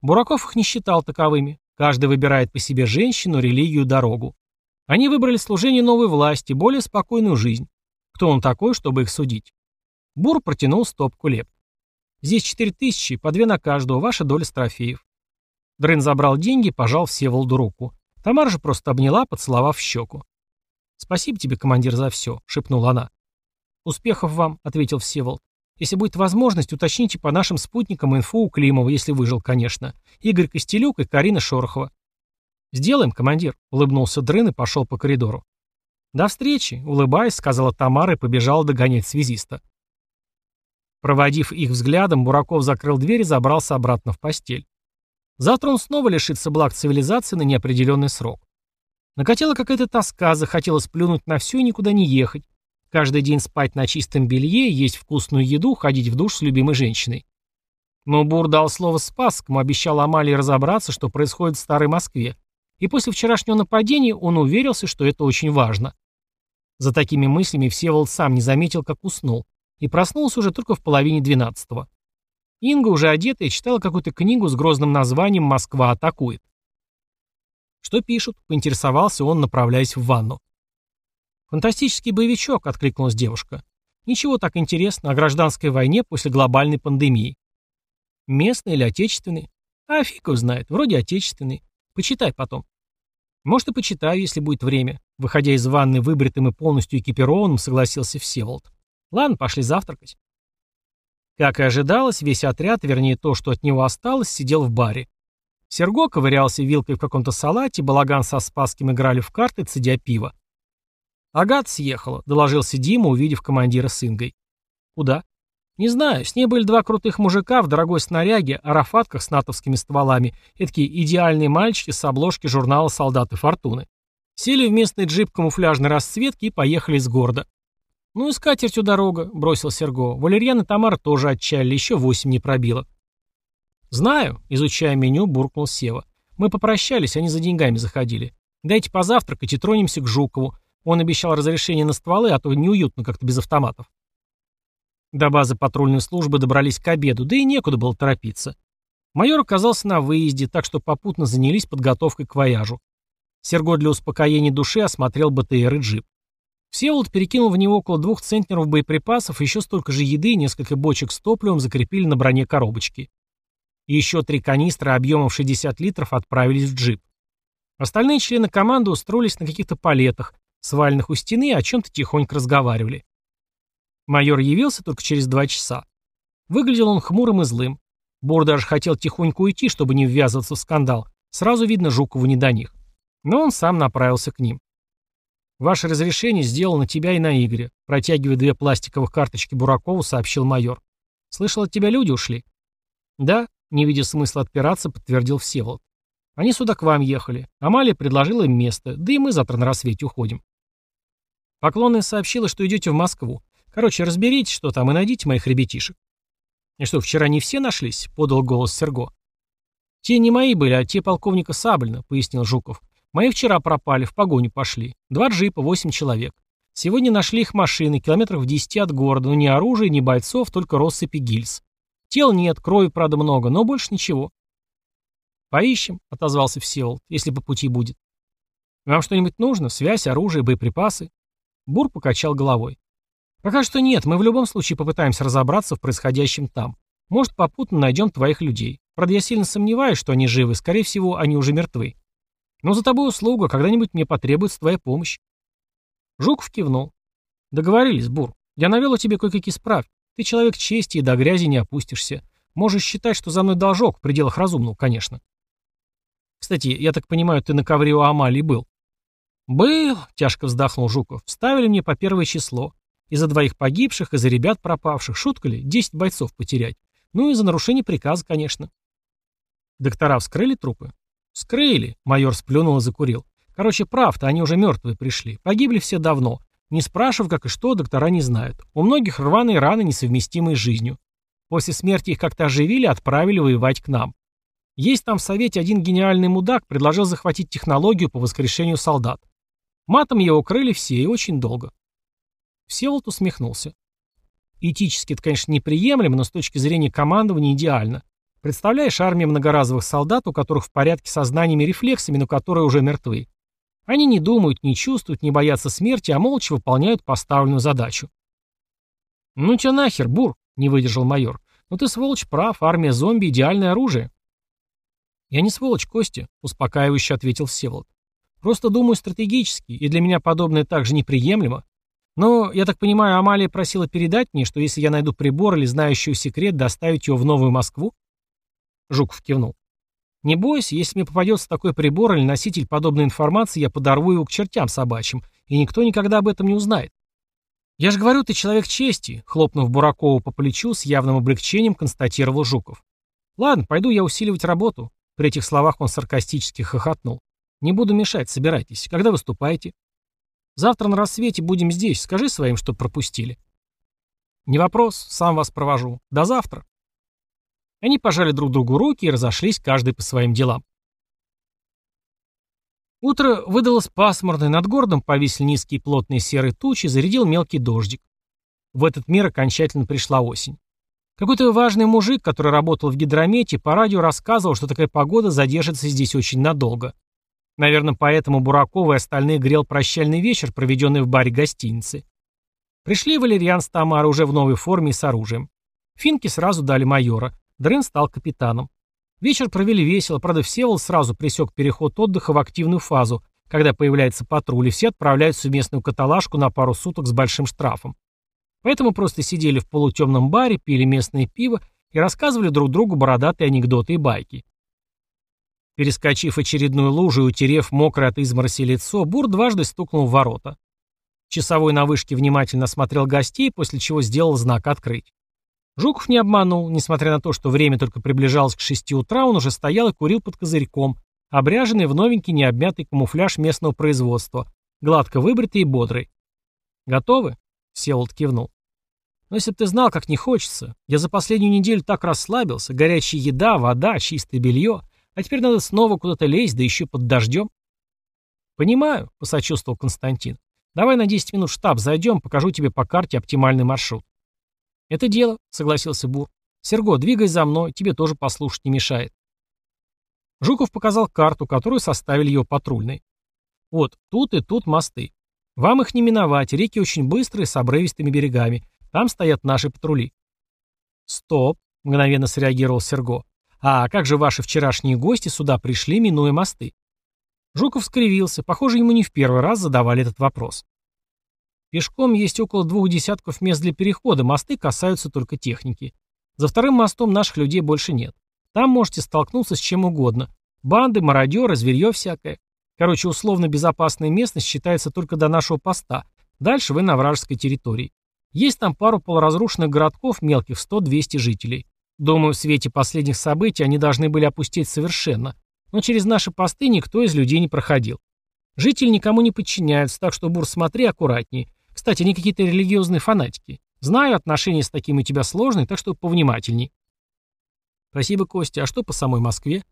Бураков их не считал таковыми. Каждый выбирает по себе женщину, религию, дорогу. Они выбрали служение новой власти, более спокойную жизнь. Кто он такой, чтобы их судить? Бур протянул стопку леп. Здесь четыре тысячи, по две на каждого, ваша доля с трофеев. Дрын забрал деньги, пожал Всеволоду руку. Тамара же просто обняла, поцеловав щеку. «Спасибо тебе, командир, за все», — шепнула она. «Успехов вам», — ответил Всеволод. Если будет возможность, уточните по нашим спутникам инфу у Климова, если выжил, конечно. Игорь Костелюк и Карина Шорохова. «Сделаем, командир», — улыбнулся Дрын и пошел по коридору. «До встречи», — улыбаясь, сказала Тамара и побежала догонять связиста. Проводив их взглядом, Бураков закрыл дверь и забрался обратно в постель. Завтра он снова лишится благ цивилизации на неопределенный срок. Накатила какая-то тоска, захотелось плюнуть на все и никуда не ехать. Каждый день спать на чистом белье, есть вкусную еду, ходить в душ с любимой женщиной. Но Бур дал слово Спасскому, обещал Амалии разобраться, что происходит в Старой Москве. И после вчерашнего нападения он уверился, что это очень важно. За такими мыслями Всеволод сам не заметил, как уснул, и проснулся уже только в половине двенадцатого. Инга, уже одетая, читала какую-то книгу с грозным названием «Москва атакует». «Что пишут?» — поинтересовался он, направляясь в ванну. «Фантастический боевичок», — откликнулась девушка. «Ничего так интересно о гражданской войне после глобальной пандемии». «Местный или отечественный?» «А фиг его знает, вроде отечественный. Почитай потом». «Может, и почитаю, если будет время», — выходя из ванны выбритым и полностью экипированным, согласился Всеволод. «Ладно, пошли завтракать». Как и ожидалось, весь отряд, вернее то, что от него осталось, сидел в баре. Серго ковырялся вилкой в каком-то салате, балаган со Спасским играли в карты, цедя пиво. «Агат съехала», — доложился Дима, увидев командира с Ингой. «Куда?» «Не знаю. С ней были два крутых мужика в дорогой снаряге, арафатках с натовскими стволами, эдакие идеальные мальчики с обложки журнала «Солдаты Фортуны». Сели в местный джип камуфляжной расцветки и поехали из города. «Ну и с дорога», — бросил Серго. «Валерьян и Тамара тоже отчаяли, еще восемь не пробило». «Знаю», — изучая меню, буркнул Сева. «Мы попрощались, они за деньгами заходили. Дайте позавтракать и тронемся к Жукову. Он обещал разрешение на стволы, а то неуютно как-то без автоматов». До базы патрульной службы добрались к обеду, да и некуда было торопиться. Майор оказался на выезде, так что попутно занялись подготовкой к вояжу. Серго для успокоения души осмотрел БТР и джип. Всеволод перекинул в него около двух центнеров боеприпасов, еще столько же еды и несколько бочек с топливом закрепили на броне коробочки. еще три канистры объемом 60 литров отправились в джип. Остальные члены команды устроились на каких-то палетах, сваленных у стены, и о чем-то тихонько разговаривали. Майор явился только через два часа. Выглядел он хмурым и злым. Бор даже хотел тихонько уйти, чтобы не ввязываться в скандал. Сразу видно Жукову не до них. Но он сам направился к ним. «Ваше разрешение сделано тебя и на Игоря», протягивая две пластиковых карточки Буракову, сообщил майор. «Слышал, от тебя люди ушли?» «Да», не видя смысла отпираться, подтвердил Всеволод. «Они сюда к вам ехали. Амалия предложила им место, да и мы завтра на рассвете уходим». Поклонная сообщила, что идете в Москву. Короче, разберитесь, что там, и найдите моих ребятишек. «И что, вчера не все нашлись?» — подал голос Серго. «Те не мои были, а те полковника Саблина», — пояснил Жуков. «Мои вчера пропали, в погоню пошли. Два джипа, восемь человек. Сегодня нашли их машины, километров в десяти от города, но ни оружия, ни бойцов, только россыпи гильз. Тел нет, крови, правда, много, но больше ничего». «Поищем», — отозвался Всеволод, — «если по пути будет». «Вам что-нибудь нужно? Связь, оружие, боеприпасы?» Бур покачал головой. Пока что нет, мы в любом случае попытаемся разобраться в происходящем там. Может, попутно найдем твоих людей. Правда, я сильно сомневаюсь, что они живы, скорее всего, они уже мертвы. Но за тобой услуга, когда-нибудь мне потребуется твоя помощь. Жуков кивнул. Договорились, Бур. Я навел у тебе кое-какие справки. Ты человек чести и до грязи не опустишься. Можешь считать, что за мной должок, в пределах разумного, конечно. Кстати, я так понимаю, ты на ковре у Амалии был? Был, тяжко вздохнул Жуков. Ставили мне по первое число. И за двоих погибших, и за ребят пропавших. Шутка ли? Десять бойцов потерять. Ну и за нарушение приказа, конечно. Доктора вскрыли трупы? Вскрыли. Майор сплюнул и закурил. Короче, прав-то, они уже мертвые пришли. Погибли все давно. Не спрашивав, как и что, доктора не знают. У многих рваные раны, несовместимые с жизнью. После смерти их как-то оживили, отправили воевать к нам. Есть там в Совете один гениальный мудак, предложил захватить технологию по воскрешению солдат. Матом его укрыли все и очень долго. Всеволод усмехнулся. Этически это, конечно, неприемлемо, но с точки зрения командования идеально. Представляешь армию многоразовых солдат, у которых в порядке со знаниями и рефлексами, но которые уже мертвы. Они не думают, не чувствуют, не боятся смерти, а молча выполняют поставленную задачу. «Ну тебя нахер, Бур!» — не выдержал майор. «Ну ты, сволочь, прав, армия зомби — идеальное оружие». «Я не сволочь, Костя», — успокаивающе ответил Всеволод. «Просто думаю стратегически, и для меня подобное также неприемлемо. Но, я так понимаю, Амалия просила передать мне, что если я найду прибор или знающий секрет, доставить его в Новую Москву? Жуков кивнул. Не бойся, если мне попадется такой прибор или носитель подобной информации, я подорву его к чертям собачьим, и никто никогда об этом не узнает. Я же говорю, ты человек чести, хлопнув Буракова по плечу, с явным облегчением констатировал Жуков. Ладно, пойду я усиливать работу. При этих словах он саркастически хохотнул. Не буду мешать, собирайтесь. Когда выступаете? Завтра на рассвете будем здесь. Скажи своим, что пропустили. Не вопрос, сам вас провожу. До завтра. Они пожали друг другу руки и разошлись каждый по своим делам. Утро выдалось пасмурное, над городом повисли низкие плотные серые тучи, зарядил мелкий дождик. В этот мир окончательно пришла осень. Какой-то важный мужик, который работал в гидромете, по радио рассказывал, что такая погода задержится здесь очень надолго. Наверное, поэтому Буракова и остальные грел прощальный вечер, проведенный в баре гостиницы. Пришли Валерьян с Тамарой уже в новой форме и с оружием. Финки сразу дали майора. Дрен стал капитаном. Вечер провели весело, правда, Всеволод сразу пресек переход отдыха в активную фазу, когда появляется патруль, и все отправляются в местную каталажку на пару суток с большим штрафом. Поэтому просто сидели в полутемном баре, пили местное пиво и рассказывали друг другу бородатые анекдоты и байки. Перескочив очередную лужу и утерев мокрое от измороси лицо, Бур дважды стукнул в ворота. Часовой на вышке внимательно осмотрел гостей, после чего сделал знак «Открыть». Жуков не обманул, несмотря на то, что время только приближалось к шести утра, он уже стоял и курил под козырьком, обряженный в новенький необмятый камуфляж местного производства, гладко выбритый и бодрый. «Готовы?» — Селот кивнул. «Но если бы ты знал, как не хочется. Я за последнюю неделю так расслабился. Горячая еда, вода, чистое белье. А теперь надо снова куда-то лезть, да еще под дождем». «Понимаю», — посочувствовал Константин. «Давай на 10 минут в штаб зайдем, покажу тебе по карте оптимальный маршрут». «Это дело», — согласился Бур. «Серго, двигай за мной, тебе тоже послушать не мешает». Жуков показал карту, которую составили его патрульные. «Вот, тут и тут мосты. Вам их не миновать, реки очень быстрые, с обрывистыми берегами. Там стоят наши патрули». «Стоп», — мгновенно среагировал Серго. «А как же ваши вчерашние гости сюда пришли, минуя мосты?» Жуков скривился. Похоже, ему не в первый раз задавали этот вопрос. Пешком есть около двух десятков мест для перехода, мосты касаются только техники. За вторым мостом наших людей больше нет. Там можете столкнуться с чем угодно. Банды, мародеры, зверье всякое. Короче, условно безопасная местность считается только до нашего поста. Дальше вы на вражеской территории. Есть там пару полуразрушенных городков мелких 100-200 жителей. Думаю, в свете последних событий они должны были опустить совершенно. Но через наши посты никто из людей не проходил. Жители никому не подчиняются, так что, Бур, смотри аккуратнее. Кстати, они какие-то религиозные фанатики. Знаю, отношения с такими у тебя сложные, так что повнимательней. Спасибо, Костя. А что по самой Москве?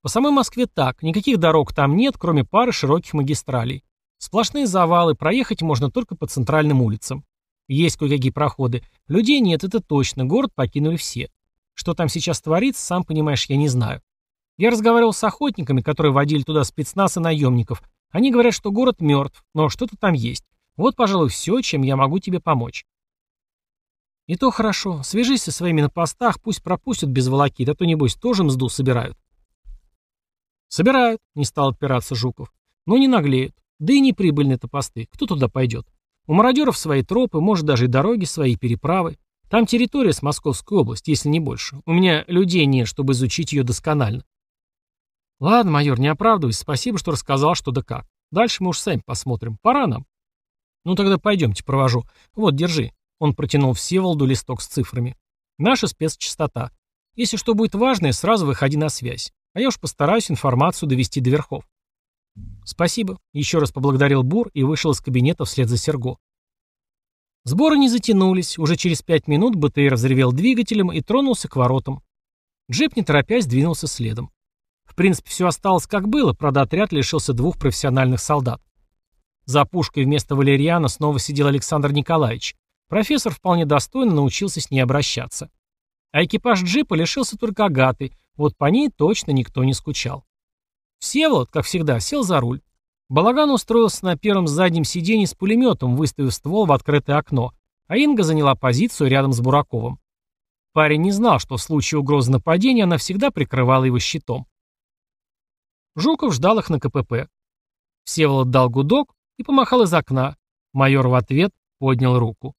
По самой Москве так. Никаких дорог там нет, кроме пары широких магистралей. Сплошные завалы, проехать можно только по центральным улицам. Есть кое-какие проходы. Людей нет, это точно. Город покинули все. Что там сейчас творится, сам понимаешь, я не знаю. Я разговаривал с охотниками, которые водили туда спецназ и наемников. Они говорят, что город мертв, но что-то там есть. Вот, пожалуй, все, чем я могу тебе помочь. И то хорошо. Свяжись со своими на постах, пусть пропустят без волокит, а то, небось, тоже мзду собирают. Собирают, не стал отпираться Жуков. Но не наглеют. Да и не прибыльны это посты. Кто туда пойдет? У мародеров свои тропы, может, даже и дороги свои, переправы. Там территория с Московской области, если не больше. У меня людей нет, чтобы изучить ее досконально. Ладно, майор, не оправдывайся. Спасибо, что рассказал, что да как. Дальше мы уж сами посмотрим. Пора нам. «Ну тогда пойдемте, провожу. Вот, держи». Он протянул Всеволоду листок с цифрами. «Наша спецчастота. Если что будет важное, сразу выходи на связь. А я уж постараюсь информацию довести до верхов». «Спасибо», — еще раз поблагодарил Бур и вышел из кабинета вслед за Серго. Сборы не затянулись. Уже через пять минут БТР взревел двигателем и тронулся к воротам. Джип, не торопясь, двинулся следом. В принципе, все осталось как было, правда, отряд лишился двух профессиональных солдат. За пушкой вместо Валерьяна снова сидел Александр Николаевич. Профессор вполне достойно научился с ней обращаться. А экипаж джипа лишился только Агаты, вот по ней точно никто не скучал. Всеволод, как всегда, сел за руль. Балаган устроился на первом заднем сиденье с пулеметом, выставив ствол в открытое окно, а Инга заняла позицию рядом с Бураковым. Парень не знал, что в случае угрозы нападения она всегда прикрывала его щитом. Жуков ждал их на КПП. Всеволод дал гудок, и помахал из окна. Майор в ответ поднял руку.